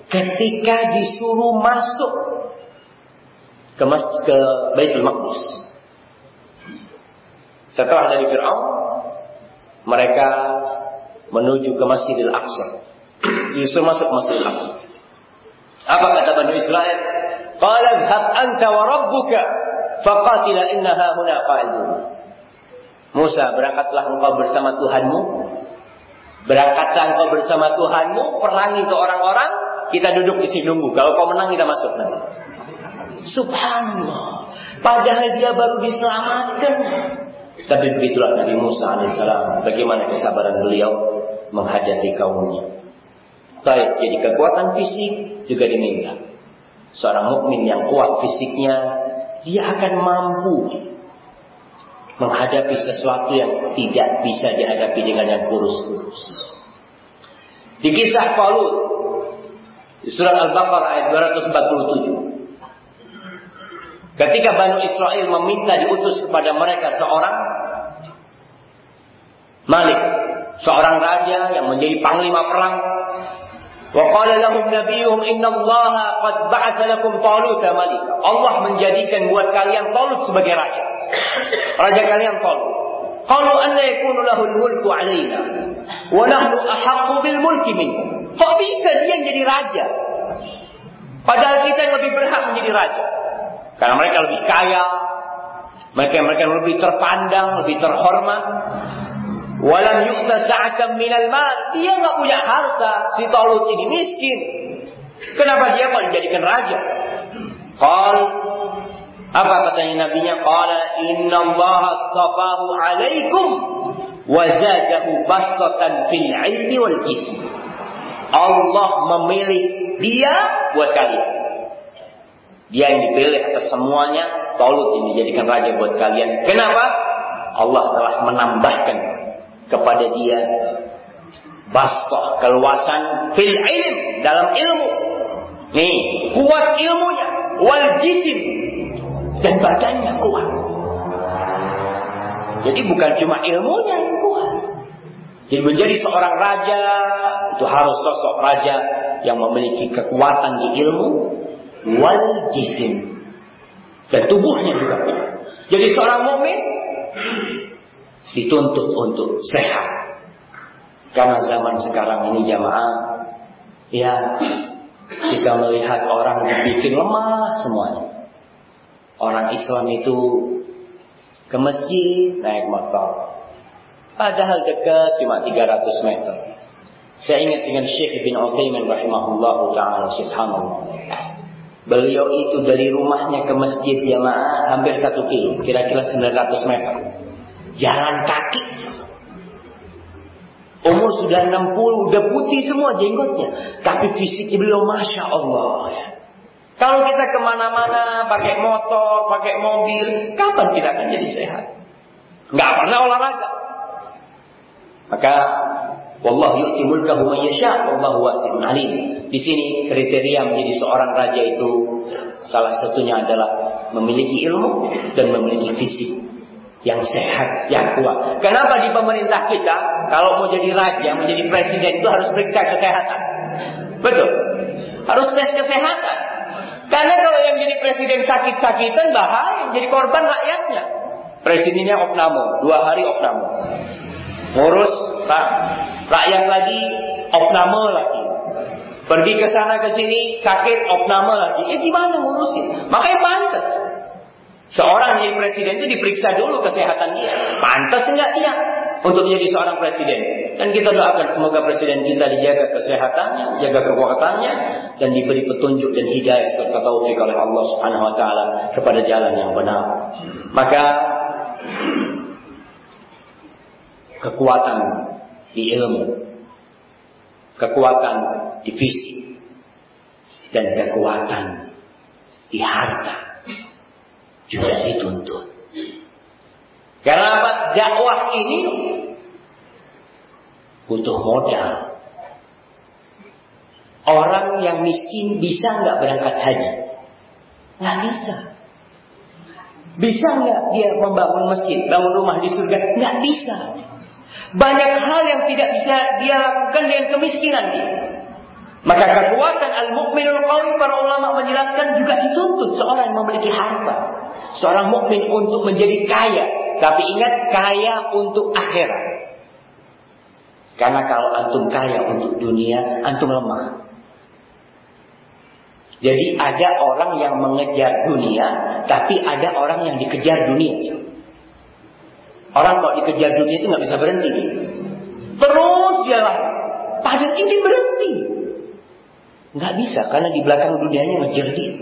ketika disuruh masuk ke ke Baitul Maqdis. Setelah dari Fir'aun, mereka menuju ke Masjidil Aqsa. Disuruh masuk Masjidil Aqsa. Apa kata Bani Israel? Qala dhhab anta wa rabbuka faqatila innaha huna qa'idun. Musa, berangkatlah engkau bersama Tuhanmu. Berangkatlah engkau bersama Tuhanmu, perangi ke orang-orang kita duduk di sini nunggu. Kalau kau menang kita masuk nanti. Subhanallah. Padahal dia baru diselamatkan. Tapi begitulah Nabi Musa alaihissalam. Bagaimana kesabaran beliau menghadapi kaumnya. Baik, jadi kekuatan fisik juga diminta. Seorang mukmin yang kuat fisiknya, dia akan mampu menghadapi sesuatu yang tidak bisa dihadapi dengan yang kurus-kurus. Di kisah Paulus di surat Al-Baqarah ayat 247. Ketika Banu Israel meminta diutus kepada mereka seorang Malik, seorang raja yang menjadi panglima perang. Wa qala lahum nabiyuhum inna Allah qad ba'atha lakum Talut malik. Allah menjadikan buat kalian Talut sebagai raja. Raja kalian Talut. Qalu anna yakunu lahu al-mulku alaina wa nahnu ahaqqu bil mulki minhu. Kok bisa dia jadi raja? Padahal kita yang lebih berhak menjadi raja. Karena mereka lebih kaya, mereka mereka lebih terpandang, lebih terhormat. Walam yu'ta sa'atam minal mal. Dia nggak punya harta. Si Talut ini miskin. Kenapa dia kok dijadikan raja? Qal apa katanya nabinya? Qala inna Allah astafahu alaikum wa zadahu bastatan fil ilmi wal jism. Allah memilih dia buat kalian. Dia yang dipilih atas semuanya. Talut ini dijadikan raja buat kalian. Kenapa? Allah telah menambahkan kepada dia bastoh keluasan fil ilm dalam ilmu. Nih, kuat ilmunya, wal jisim dan badannya kuat. Jadi bukan cuma ilmunya yang kuat. Jadi menjadi seorang raja itu harus sosok raja yang memiliki kekuatan di ilmu wal jisim dan tubuhnya juga. Jadi seorang mukmin dituntut untuk sehat. Karena zaman sekarang ini jamaah, ya jika melihat orang dibikin lemah semuanya. Orang Islam itu ke masjid naik motor. Padahal dekat cuma 300 meter. Saya ingat dengan Syekh bin Utsaimin rahimahullah taala subhanallah. Beliau itu dari rumahnya ke masjid jamaah hampir satu kilo, kira-kira 900 meter. Jalan kaki. Umur sudah 60, udah putih semua jenggotnya. Tapi fisiknya beliau Masya Allah. Kalau kita ke mana-mana pakai motor, pakai mobil, kapan kita akan jadi sehat? Gak pernah olahraga. Maka Wallahu yu'ti mulkahu man yasha, wallahu wasi'un alim. Di sini kriteria menjadi seorang raja itu salah satunya adalah memiliki ilmu dan memiliki fisik yang sehat, yang kuat. Kenapa di pemerintah kita kalau mau jadi raja, menjadi presiden itu harus periksa kesehatan? Betul. Harus tes kesehatan. Karena kalau yang jadi presiden sakit-sakitan bahaya, jadi korban rakyatnya. Presidennya opnamo, dua hari opnamo. Ngurus Pak, rakyat lagi opname lagi. Pergi ke sana ke sini sakit opname lagi. Ya gimana ngurusin? Makanya pantas. Seorang jadi presiden itu diperiksa dulu kesehatan dia. Pantas enggak dia untuk menjadi seorang presiden. Dan kita doakan semoga presiden kita dijaga kesehatannya, jaga kekuatannya, dan diberi petunjuk dan hidayah serta taufik oleh Allah Subhanahu Wa Taala kepada jalan yang benar. Maka kekuatan di ilmu, kekuatan di fisik, dan kekuatan di harta juga dituntut. Karena apa? Dakwah ini butuh modal. Orang yang miskin bisa nggak berangkat haji? Nggak bisa. Bisa nggak dia membangun masjid, bangun rumah di surga? Nggak bisa. Banyak hal yang tidak bisa dia lakukan dengan kemiskinan dia. Maka kekuatan al-mu'minul qawi para ulama menjelaskan juga dituntut seorang yang memiliki harta. Seorang mukmin untuk menjadi kaya, tapi ingat kaya untuk akhirat. Karena kalau antum kaya untuk dunia, antum lemah. Jadi ada orang yang mengejar dunia, tapi ada orang yang dikejar dunia. Orang kok dikejar dunia itu nggak bisa berhenti. Terus jalan. Padahal ini berhenti. Nggak bisa karena di belakang dunianya ngejar dia.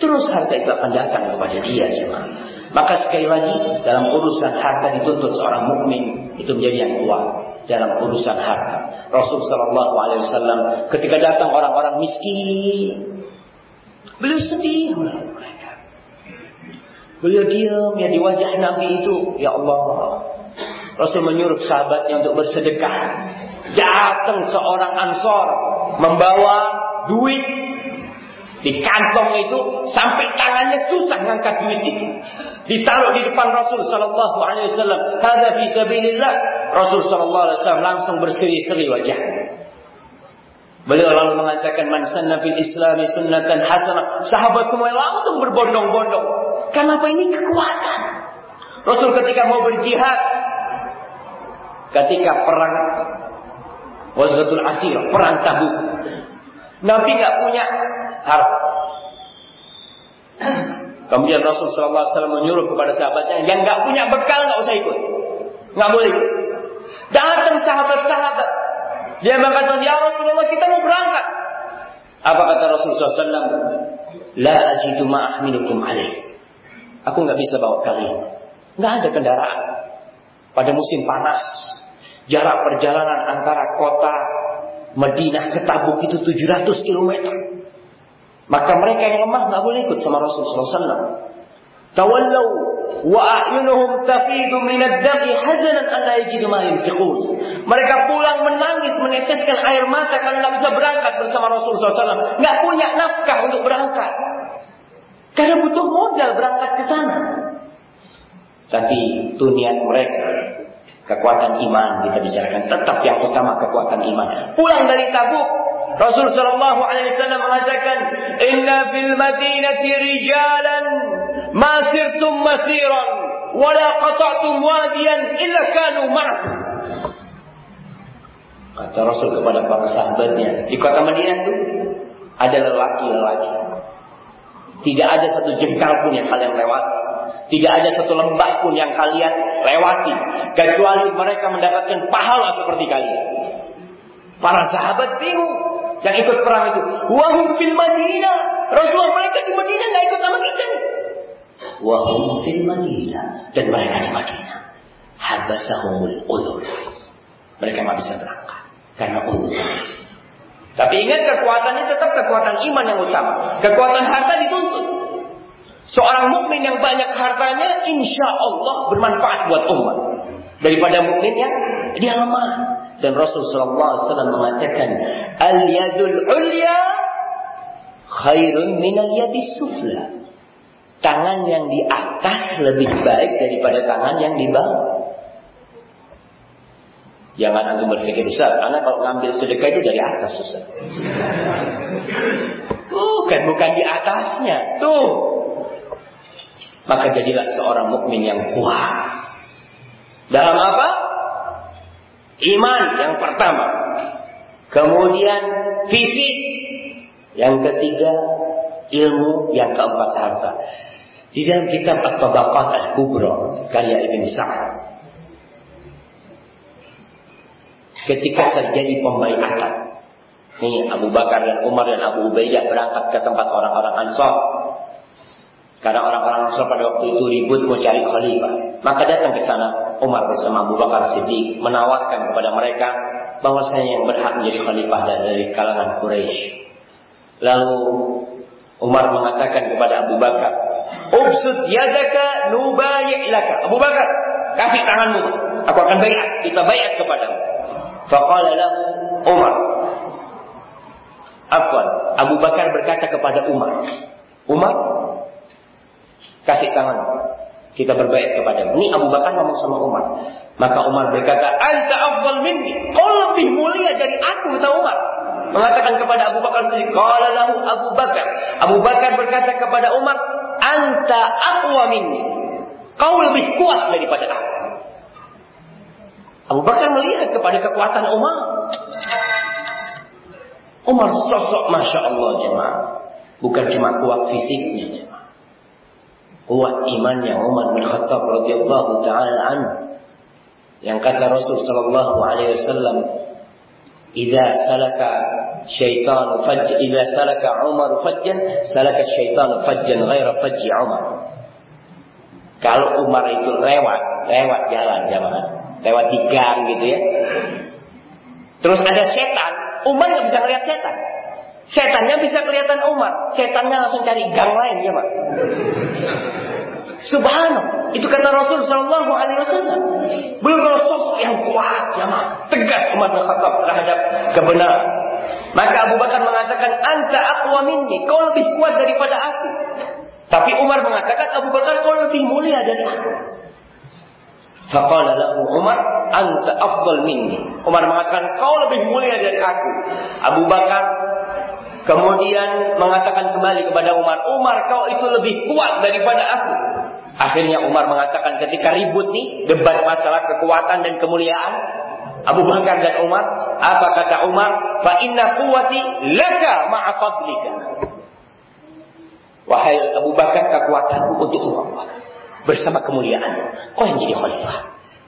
Terus harta itu akan datang kepada dia jemaah. Maka sekali lagi dalam urusan harta dituntut seorang mukmin itu menjadi yang kuat dalam urusan harta. Rasul Shallallahu Alaihi Wasallam ketika datang orang-orang miskin, beliau sedih. Beliau diam ya di wajah Nabi itu, ya Allah. Rasul menyuruh sahabatnya untuk bersedekah. Datang seorang ansor membawa duit di kantong itu sampai tangannya susah ngangkat duit itu. Ditaruh di depan Rasul sallallahu alaihi wasallam. Hadza fi sabilillah. Rasul sallallahu alaihi wasallam langsung berseri-seri wajah. Beliau lalu mengatakan man sanna fil Islam sunnatan hasanah. Sahabat semua langsung berbondong-bondong. Kenapa ini kekuatan? Rasul ketika mau berjihad ketika perang Wazratul Asir, perang Tabuk. Nabi nggak punya harta. Kemudian Rasul Wasallam menyuruh kepada sahabatnya yang nggak punya bekal nggak usah ikut, nggak boleh. Datang sahabat-sahabat, dia mengatakan ya Rasulullah kita mau berangkat. Apa kata Rasul SAW? La ajidu ma'ahminukum alaih. Aku nggak bisa bawa kalian. Nggak ada kendaraan. Pada musim panas, jarak perjalanan antara kota Madinah ke Tabuk itu 700 km. Maka mereka yang lemah nggak boleh ikut sama Rasulullah SAW. Tawallau wa a'yunuhum tafidu min ad-dami hazanan an la yajidu ma yunfiqun. Mereka pulang menangis meneteskan air mata karena nggak bisa berangkat bersama Rasulullah SAW. Nggak punya nafkah untuk berangkat. Karena butuh modal berangkat ke sana. Tapi itu mereka Kekuatan iman kita bicarakan. Tetap yang utama kekuatan iman. Pulang dari Tabuk. Rasul Shallallahu Alaihi Wasallam mengatakan, Inna fil Madinati rijalan masirtum masiran, wala qata'tum wadiyan illa kanu ma'akum. Kata Rasul kepada para sahabatnya, di kota Madinah itu ada lelaki-lelaki. Tidak ada satu jengkal pun yang kalian lewati. Tidak ada satu lembah pun yang kalian lewati. Kecuali mereka mendapatkan pahala seperti kalian. Para sahabat bingung. Yang ikut perang itu. Wahum fil Madinah. Rasulullah mereka di Madinah nggak ikut sama kita. Wahum fil Madinah. Dan mereka di Madinah. Habasahumul udur. Mereka nggak bisa berangkat. Karena udur. Tapi ingat kekuatannya tetap kekuatan iman yang utama. Kekuatan harta dituntut. Seorang mukmin yang banyak hartanya, insya Allah bermanfaat buat umat. Daripada mukmin yang dia lemah. Dan Rasulullah SAW mengatakan, al yadul ulya khairun min al yadis sufla. Tangan yang di atas lebih baik daripada tangan yang di bawah. Jangan antum berpikir Ustaz, karena kalau ngambil sedekah itu dari atas Ustaz. Bukan, bukan di atasnya. Tuh, maka jadilah seorang mukmin yang kuat. Dalam apa? Iman yang pertama. Kemudian fisik. Yang ketiga ilmu. Yang keempat harta. Di dalam kitab At-Tabaqat Al-Kubra karya Ibn Sa'ad. Ketika terjadi pembaiatan. Nih Abu Bakar dan Umar dan Abu Ubaidah berangkat ke tempat orang-orang Ansar karena orang-orang Rasul pada waktu itu ribut mau cari khalifah. Maka datang ke sana Umar bersama Abu Bakar Siddiq menawarkan kepada mereka bahwa saya yang berhak menjadi khalifah dari kalangan Quraisy. Lalu Umar mengatakan kepada Abu Bakar, "Ubsud yadaka nubayi'laka." Abu Bakar, kasih tanganmu, aku akan bayar, kita bayar kepadamu. Faqala lahu Umar. Afwan, Abu Bakar berkata kepada Umar, "Umar, kasih tangan. Kita berbaik kepada Ini Abu Bakar ngomong sama Umar. Maka Umar berkata, Anta afdal minni. Kau lebih mulia dari aku, kata Umar. Mengatakan kepada Abu Bakar sendiri, Qala lahu Abu Bakar. Abu Bakar berkata kepada Umar, Anta aqwa minni. Kau lebih kuat daripada aku. Abu Bakar melihat kepada kekuatan Umar. Umar sosok Masya Allah jemaah. Bukan cuma kuat fisiknya jemaah kuat imannya Umar bin Khattab radhiyallahu taala an yang kata Rasul sallallahu alaihi wasallam Idza salaka syaitan fajj idza salaka Umar fajjan salaka syaitan fajjan ghaira fajji Umar. Kalau Umar itu lewat, lewat jalan jamaah, lewat di gang gitu ya. Terus ada setan, Umar nggak bisa ngeliat setan. Setannya bisa kelihatan Umar, setannya langsung cari gang lain ya, Pak. Subhanallah. Itu kata Rasul Shallallahu Alaihi Wasallam. Belum sosok yang kuat, ya, tegas Umar bin Khattab terhadap kebenaran. Maka Abu Bakar mengatakan, Anta aqwa minni, kau lebih kuat daripada aku. Tapi Umar mengatakan, Abu Bakar kau lebih mulia dari aku. Faqala lahu Umar, anta afdal minni. Umar mengatakan, kau lebih mulia dari aku. Abu Bakar kemudian mengatakan kembali kepada Umar, Umar kau itu lebih kuat daripada aku. Akhirnya Umar mengatakan ketika ribut nih, debat masalah kekuatan dan kemuliaan, Abu Bakar dan Umar, apa kata Umar? Fa inna quwwati laka ma'a fadlika. Wahai Abu Bakar, kekuatanku untuk Umar bersama kemuliaan. Kau yang jadi khalifah,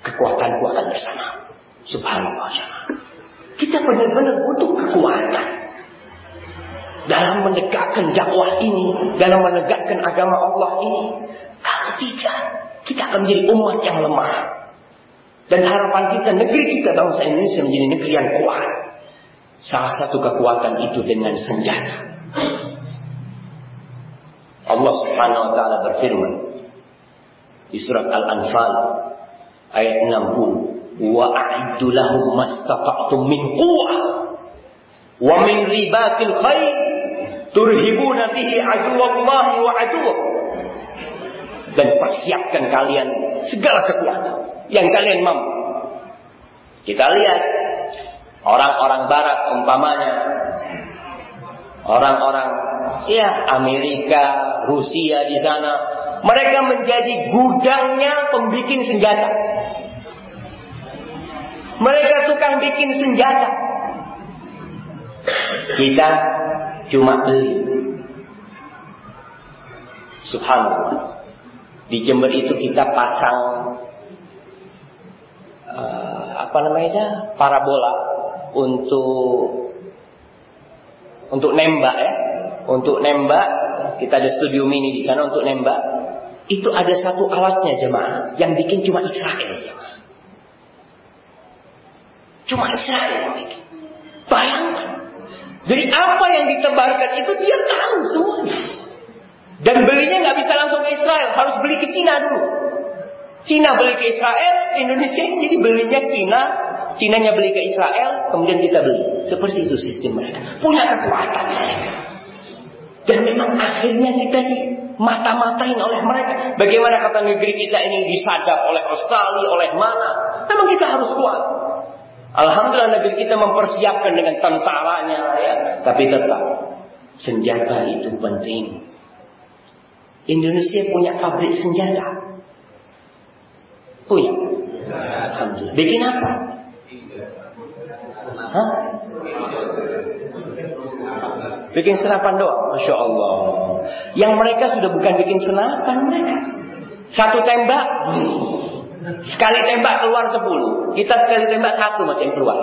kekuatanku akan bersama. Subhanallah. Kita benar-benar butuh kekuatan dalam menegakkan dakwah ini, dalam menegakkan agama Allah ini. Kalau tidak, kita akan menjadi umat yang lemah. Dan harapan kita, negeri kita, bangsa Indonesia menjadi negeri yang kuat. Salah satu kekuatan itu dengan senjata. Allah Subhanahu wa taala berfirman di surat Al-Anfal ayat 60, "Wa a'iddu lahum mastata'tum min quwwah wa min ribatil khair turhibuna bihi aduwallahi wa aduwakum." dan persiapkan kalian segala kekuatan yang kalian mampu. Kita lihat orang-orang barat umpamanya orang-orang ya Amerika, Rusia di sana, mereka menjadi gudangnya pembikin senjata. Mereka tukang bikin senjata. Kita cuma beli. Subhanallah. Di Jember itu kita pasang uh, apa namanya parabola untuk untuk nembak ya, untuk nembak kita ada studio mini di sana untuk nembak. Itu ada satu alatnya jemaah yang bikin cuma Israel. Cuma Israel yang bikin. Bayangkan. Jadi apa yang ditebarkan itu dia tahu semuanya. Dan belinya nggak bisa langsung ke Israel, harus beli ke Cina dulu. Cina beli ke Israel, Indonesia ini jadi belinya Cina, Cinanya beli ke Israel, kemudian kita beli. Seperti itu sistem mereka. Punya kekuatan Dan memang akhirnya kita di mata-matain oleh mereka. Bagaimana kata negeri kita ini disadap oleh Australia, oleh mana. Memang kita harus kuat. Alhamdulillah negeri kita mempersiapkan dengan tentaranya ya. Tapi tetap senjata itu penting. Indonesia punya pabrik senjata. Punya. Alhamdulillah. Bikin apa? Hah? Bikin senapan doang, masya Allah. Yang mereka sudah bukan bikin senapan mereka. Satu tembak, sekali tembak keluar sepuluh. Kita sekali tembak satu yang keluar.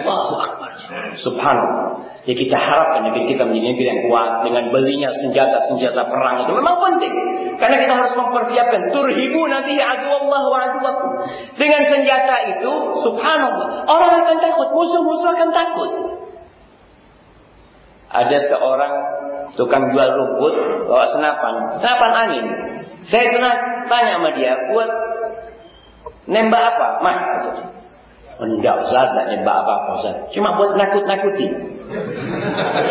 Allahu Akbar. Subhanallah. Ya kita harapkan negeri kita menjadi negeri yang kuat dengan belinya senjata-senjata perang itu memang penting. Karena kita harus mempersiapkan turhibu nanti adu Allah wa adu aku. Dengan senjata itu, subhanallah, orang akan takut, musuh-musuh akan takut. Ada seorang tukang jual rumput bawa senapan, senapan angin. Saya pernah tanya sama dia, buat nembak apa? Mah, Enggak Ustaz, enggak nembak apa-apa Ustaz. Cuma buat nakut-nakuti.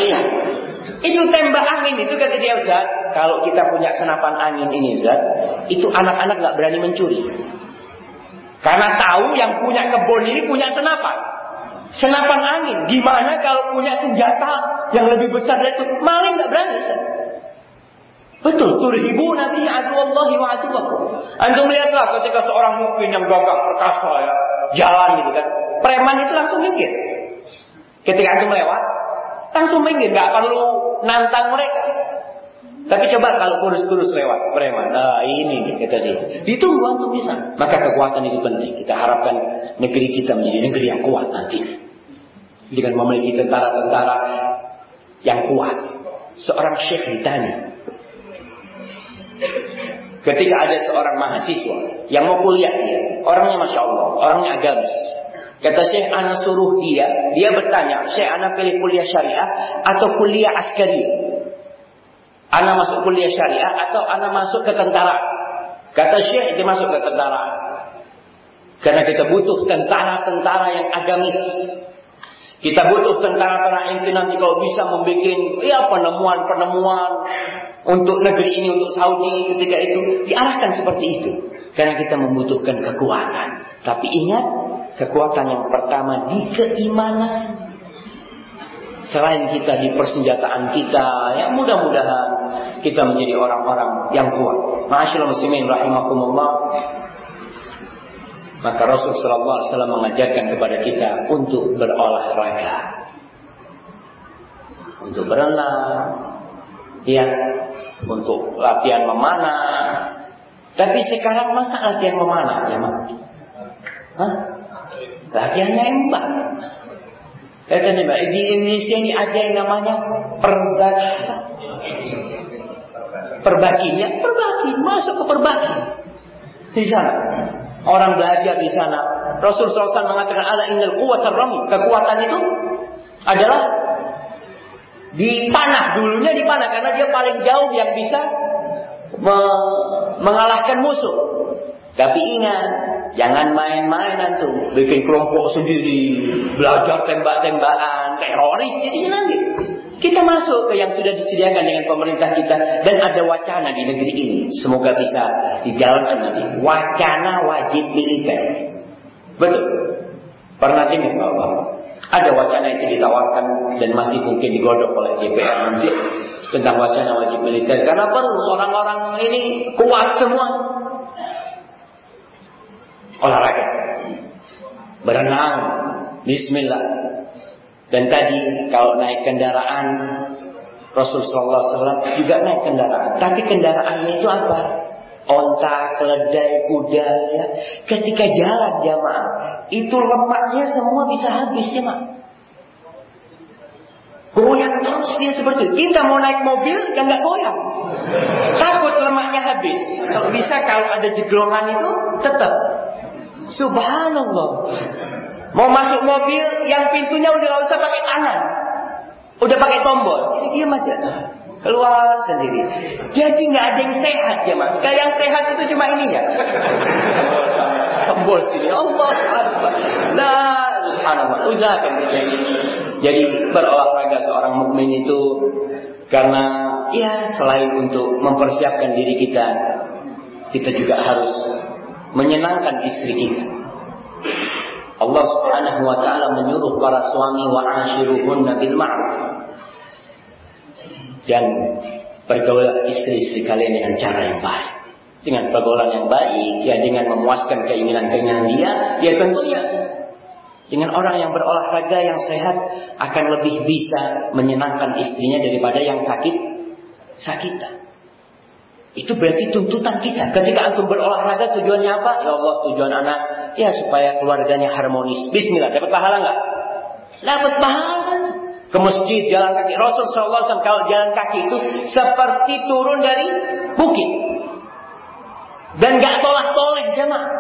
iya. Itu tembak angin itu kata dia Ustaz. Kalau kita punya senapan angin ini Ustaz, itu anak-anak nggak berani mencuri. Karena tahu yang punya kebun ini punya senapan. Senapan angin. Gimana kalau punya senjata yang lebih besar dari itu? Maling nggak berani Ustaz. Betul, turhibu nabi adu Allahi wa adu Antum lihatlah ketika seorang mukmin yang gagah perkasa ya, jalan gitu kan. Preman itu langsung minggir. Ketika antum lewat, langsung minggir, nggak perlu nantang mereka. Tapi coba kalau kurus-kurus lewat preman, nah ini nih kata dia. Ditunggu antum bisa. Maka kekuatan itu penting. Kita harapkan negeri kita menjadi negeri yang kuat nanti. dengan memiliki tentara-tentara yang kuat. Seorang syekh ditanya. Ketika ada seorang mahasiswa yang mau kuliah dia, orangnya masya Allah, orangnya agamis. Kata Syekh Ana suruh dia, dia bertanya, Syekh Ana pilih kuliah syariah atau kuliah askari? Ana masuk kuliah syariah atau Ana masuk ke tentara? Kata Syekh dia masuk ke tentara. Karena kita butuh tentara-tentara yang agamis. Kita butuh tentara-tentara yang nanti kalau bisa membuat ya penemuan-penemuan untuk negeri ini, untuk Saudi ketika itu diarahkan seperti itu. Karena kita membutuhkan kekuatan. Tapi ingat, kekuatan yang pertama di keimanan. Selain kita di persenjataan kita, ya mudah-mudahan kita menjadi orang-orang yang kuat. Ma'asyiral muslimin rahimakumullah. Maka Rasul sallallahu alaihi wasallam mengajarkan kepada kita untuk berolahraga. Untuk berenang, ya, untuk latihan memanah. Tapi sekarang masa latihan memanah, ya, Hah? Latihan nembak. Kata nembak. Di Indonesia ini ada yang namanya perbaki. Perbakinya, perbaki, masuk ke perbaki. Di sana. Orang belajar di sana. Rasul SAW mengatakan ala innal quwwata rami. Kekuatan itu adalah dipanah dulunya dipanah karena dia paling jauh yang bisa me mengalahkan musuh. Tapi ingat, jangan main-main tuh, bikin kelompok sendiri, belajar tembak-tembakan, teroris jadi nanti. Kita masuk ke yang sudah disediakan dengan pemerintah kita dan ada wacana di negeri ini. Semoga bisa dijalankan nanti. Wacana wajib militer. Betul. Pernah dengar Bapak? Ada wacana itu ditawarkan dan masih mungkin digodok oleh DPR nanti tentang wacana wajib militer. Karena perlu orang-orang ini kuat semua. Olahraga. Berenang. Bismillah. Dan tadi kalau naik kendaraan Rasulullah SAW juga naik kendaraan. Tapi kendaraannya itu apa? Onta, keledai, kuda ya. Ketika jalan jamaah, itu lemaknya semua bisa habis jamaah. Goyang terus dia seperti itu. Kita mau naik mobil, ya nggak goyang. Takut lemaknya habis. Kalau bisa kalau ada jeglongan itu tetap. Subhanallah. Mau masuk mobil yang pintunya udah nggak usah pakai tangan. Udah pakai tombol. Jadi diam aja. Keluar sendiri. Jadi nggak ada yang sehat ya mas. Kayak yang sehat itu cuma ininya. Tombol sini. Allah Akbar. Nah, subhanallah. Usahakan jadi. Jadi berolahraga seorang mukmin itu karena ya selain untuk mempersiapkan diri kita, kita juga harus menyenangkan istri kita. Allah Subhanahu wa taala menyuruh para suami wa ashiruhunna bil ma'ruf. Dan bergaul istri-istri kalian dengan cara yang baik. Dengan pergaulan yang baik, ya dengan memuaskan keinginan-keinginan dia, ya tentunya dengan orang yang berolahraga yang sehat akan lebih bisa menyenangkan istrinya daripada yang sakit sakitan. Itu berarti tuntutan kita. Ketika antum berolahraga tujuannya apa? Ya Allah tujuan anak ya supaya keluarganya harmonis. Bismillah, dapat pahala nggak? Dapat pahala. Ke masjid jalan kaki Rasul SAW kalau jalan kaki itu seperti turun dari bukit dan nggak tolak-toleh jemaah.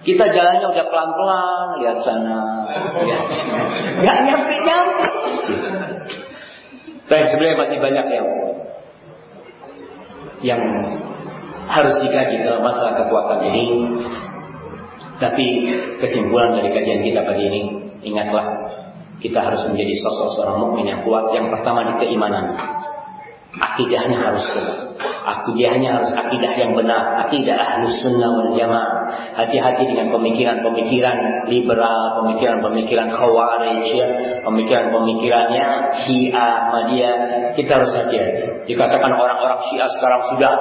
Kita jalannya udah pelan-pelan, lihat sana, lihat sini. Nggak nyampe-nyampe. Dan sebenarnya masih banyak yang yang harus dikaji dalam masalah kekuatan ini. Tapi kesimpulan dari kajian kita pagi ini, ingatlah kita harus menjadi sosok seorang mukmin yang kuat. Yang pertama di keimanan. Akidahnya harus kuat. Akidahnya harus akidah yang benar. Akidah ahlus sunnah wal jamaah. Hati-hati dengan pemikiran-pemikiran liberal, pemikiran-pemikiran khawarij, ya. pemikiran-pemikirannya Syiah, Ahmadiyah. Kita harus hati-hati. Dikatakan orang-orang Syiah sekarang sudah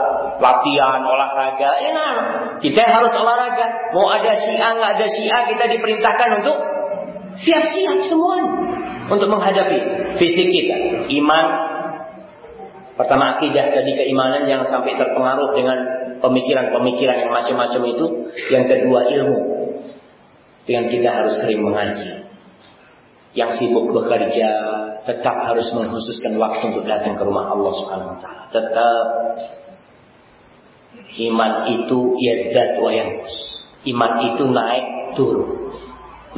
latihan, olahraga. Ya nah, kita harus olahraga. Mau ada Syiah, nggak ada Syiah, kita diperintahkan untuk siap-siap semuanya. Untuk menghadapi fisik kita. Iman, Pertama akidah tadi keimanan yang sampai terpengaruh dengan pemikiran-pemikiran yang macam-macam itu. Yang kedua ilmu. Dengan kita harus sering mengaji. yang sibuk bekerja tetap harus mengkhususkan waktu untuk datang ke rumah Allah Subhanahu wa taala. Tetap iman itu yazdad wa yanqus. Iman itu naik turun.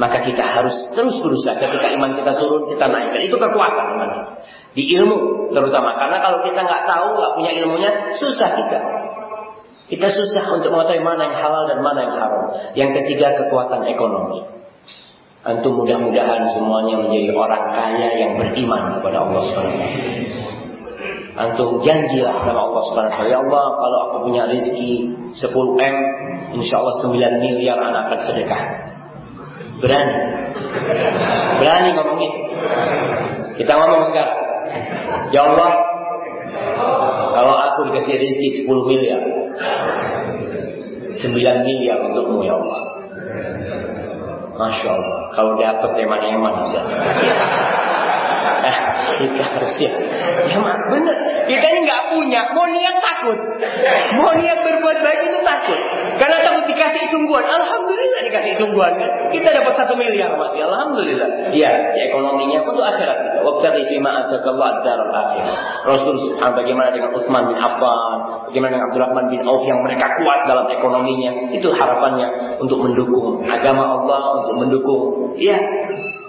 Maka kita harus terus berusaha ketika iman kita turun kita naik. Itu kekuatan iman kita. Di ilmu terutama karena kalau kita nggak tahu nggak punya ilmunya susah kita. Kita susah untuk mengetahui mana yang halal dan mana yang haram. Yang ketiga kekuatan ekonomi. Antum mudah-mudahan semuanya menjadi orang kaya yang beriman kepada Allah Subhanahu wa Antum janjilah sama Allah Subhanahu wa Ya Allah, kalau aku punya rezeki 10 M, insya Allah 9 miliar anak akan sedekah. Berani. Berani ngomong itu. Kita ngomong sekarang. Ya Allah, kalau aku dikasih rezeki 10 miliar, 9 miliar untukmu ya Allah. Masya Allah. Kalau dapat eman-eman aja. kita harus siap. Ya bener. Kita ini nggak punya. Mau niat takut. Mau niat berbuat baik itu takut. Karena takut dikasih sungguhan. Alhamdulillah dikasih sungguhan kan. Kita dapat satu miliar masih. Alhamdulillah. Ya, ya ekonominya untuk akhirat kita. Wabtaghi fima atakallah ad-daral akhir. Rasul subhanahu bagaimana dengan Utsman bin Affan, bagaimana dengan Abdurrahman bin Auf yang mereka kuat dalam ekonominya. Itu harapannya untuk mendukung agama Allah, untuk mendukung ya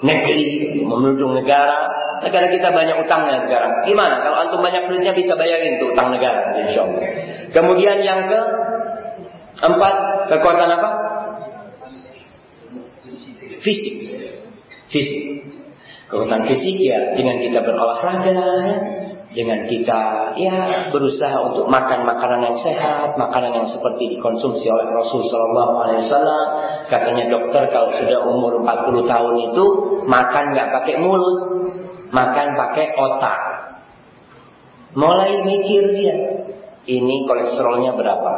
negeri, mendukung negara, Negara kita banyak utangnya sekarang. Gimana? Kalau antum banyak duitnya bisa bayarin tuh utang negara, insya Allah. Kemudian yang ke empat kekuatan apa? Fisik. Fisik. Kekuatan fisik ya dengan kita berolahraga, ya. dengan kita ya berusaha untuk makan makanan yang sehat, makanan yang seperti dikonsumsi oleh Rasul Shallallahu Alaihi Wasallam. Katanya dokter kalau sudah umur 40 tahun itu makan nggak pakai mulut, makan pakai otak. Mulai mikir dia, ini kolesterolnya berapa?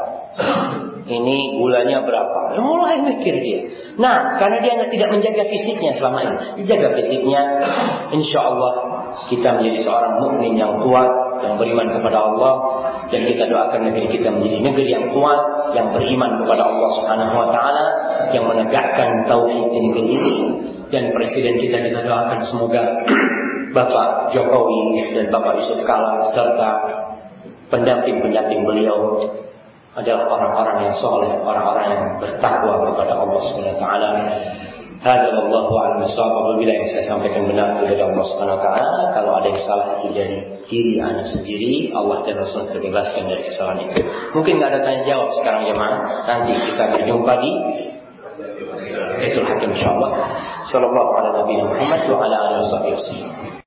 Ini gulanya berapa? Mulai mikir dia. Nah, karena dia tidak menjaga fisiknya selama ini, dijaga fisiknya, insya Allah kita menjadi seorang mukmin yang kuat, yang beriman kepada Allah, dan kita doakan negeri kita menjadi negeri yang kuat, yang beriman kepada Allah Subhanahu Wa Taala, yang menegakkan tauhid di negeri ini, dan presiden kita kita doakan semoga Bapak Jokowi dan Bapak Yusuf Kala serta pendamping-pendamping beliau adalah orang-orang yang soleh, orang-orang yang bertakwa kepada Allah Subhanahu wa taala. Hada a'lam bishawab. Apabila yang saya sampaikan benar itu dari Allah Subhanahu wa taala, kalau ada yang salah itu dari diri anak sendiri, Allah dan Rasul terbebaskan dari kesalahan itu. Mungkin nggak ada tanya jawab sekarang ya Nanti kita berjumpa di Baitul Hakim insyaallah. Sallallahu alaihi wa sallam wa ala alihi.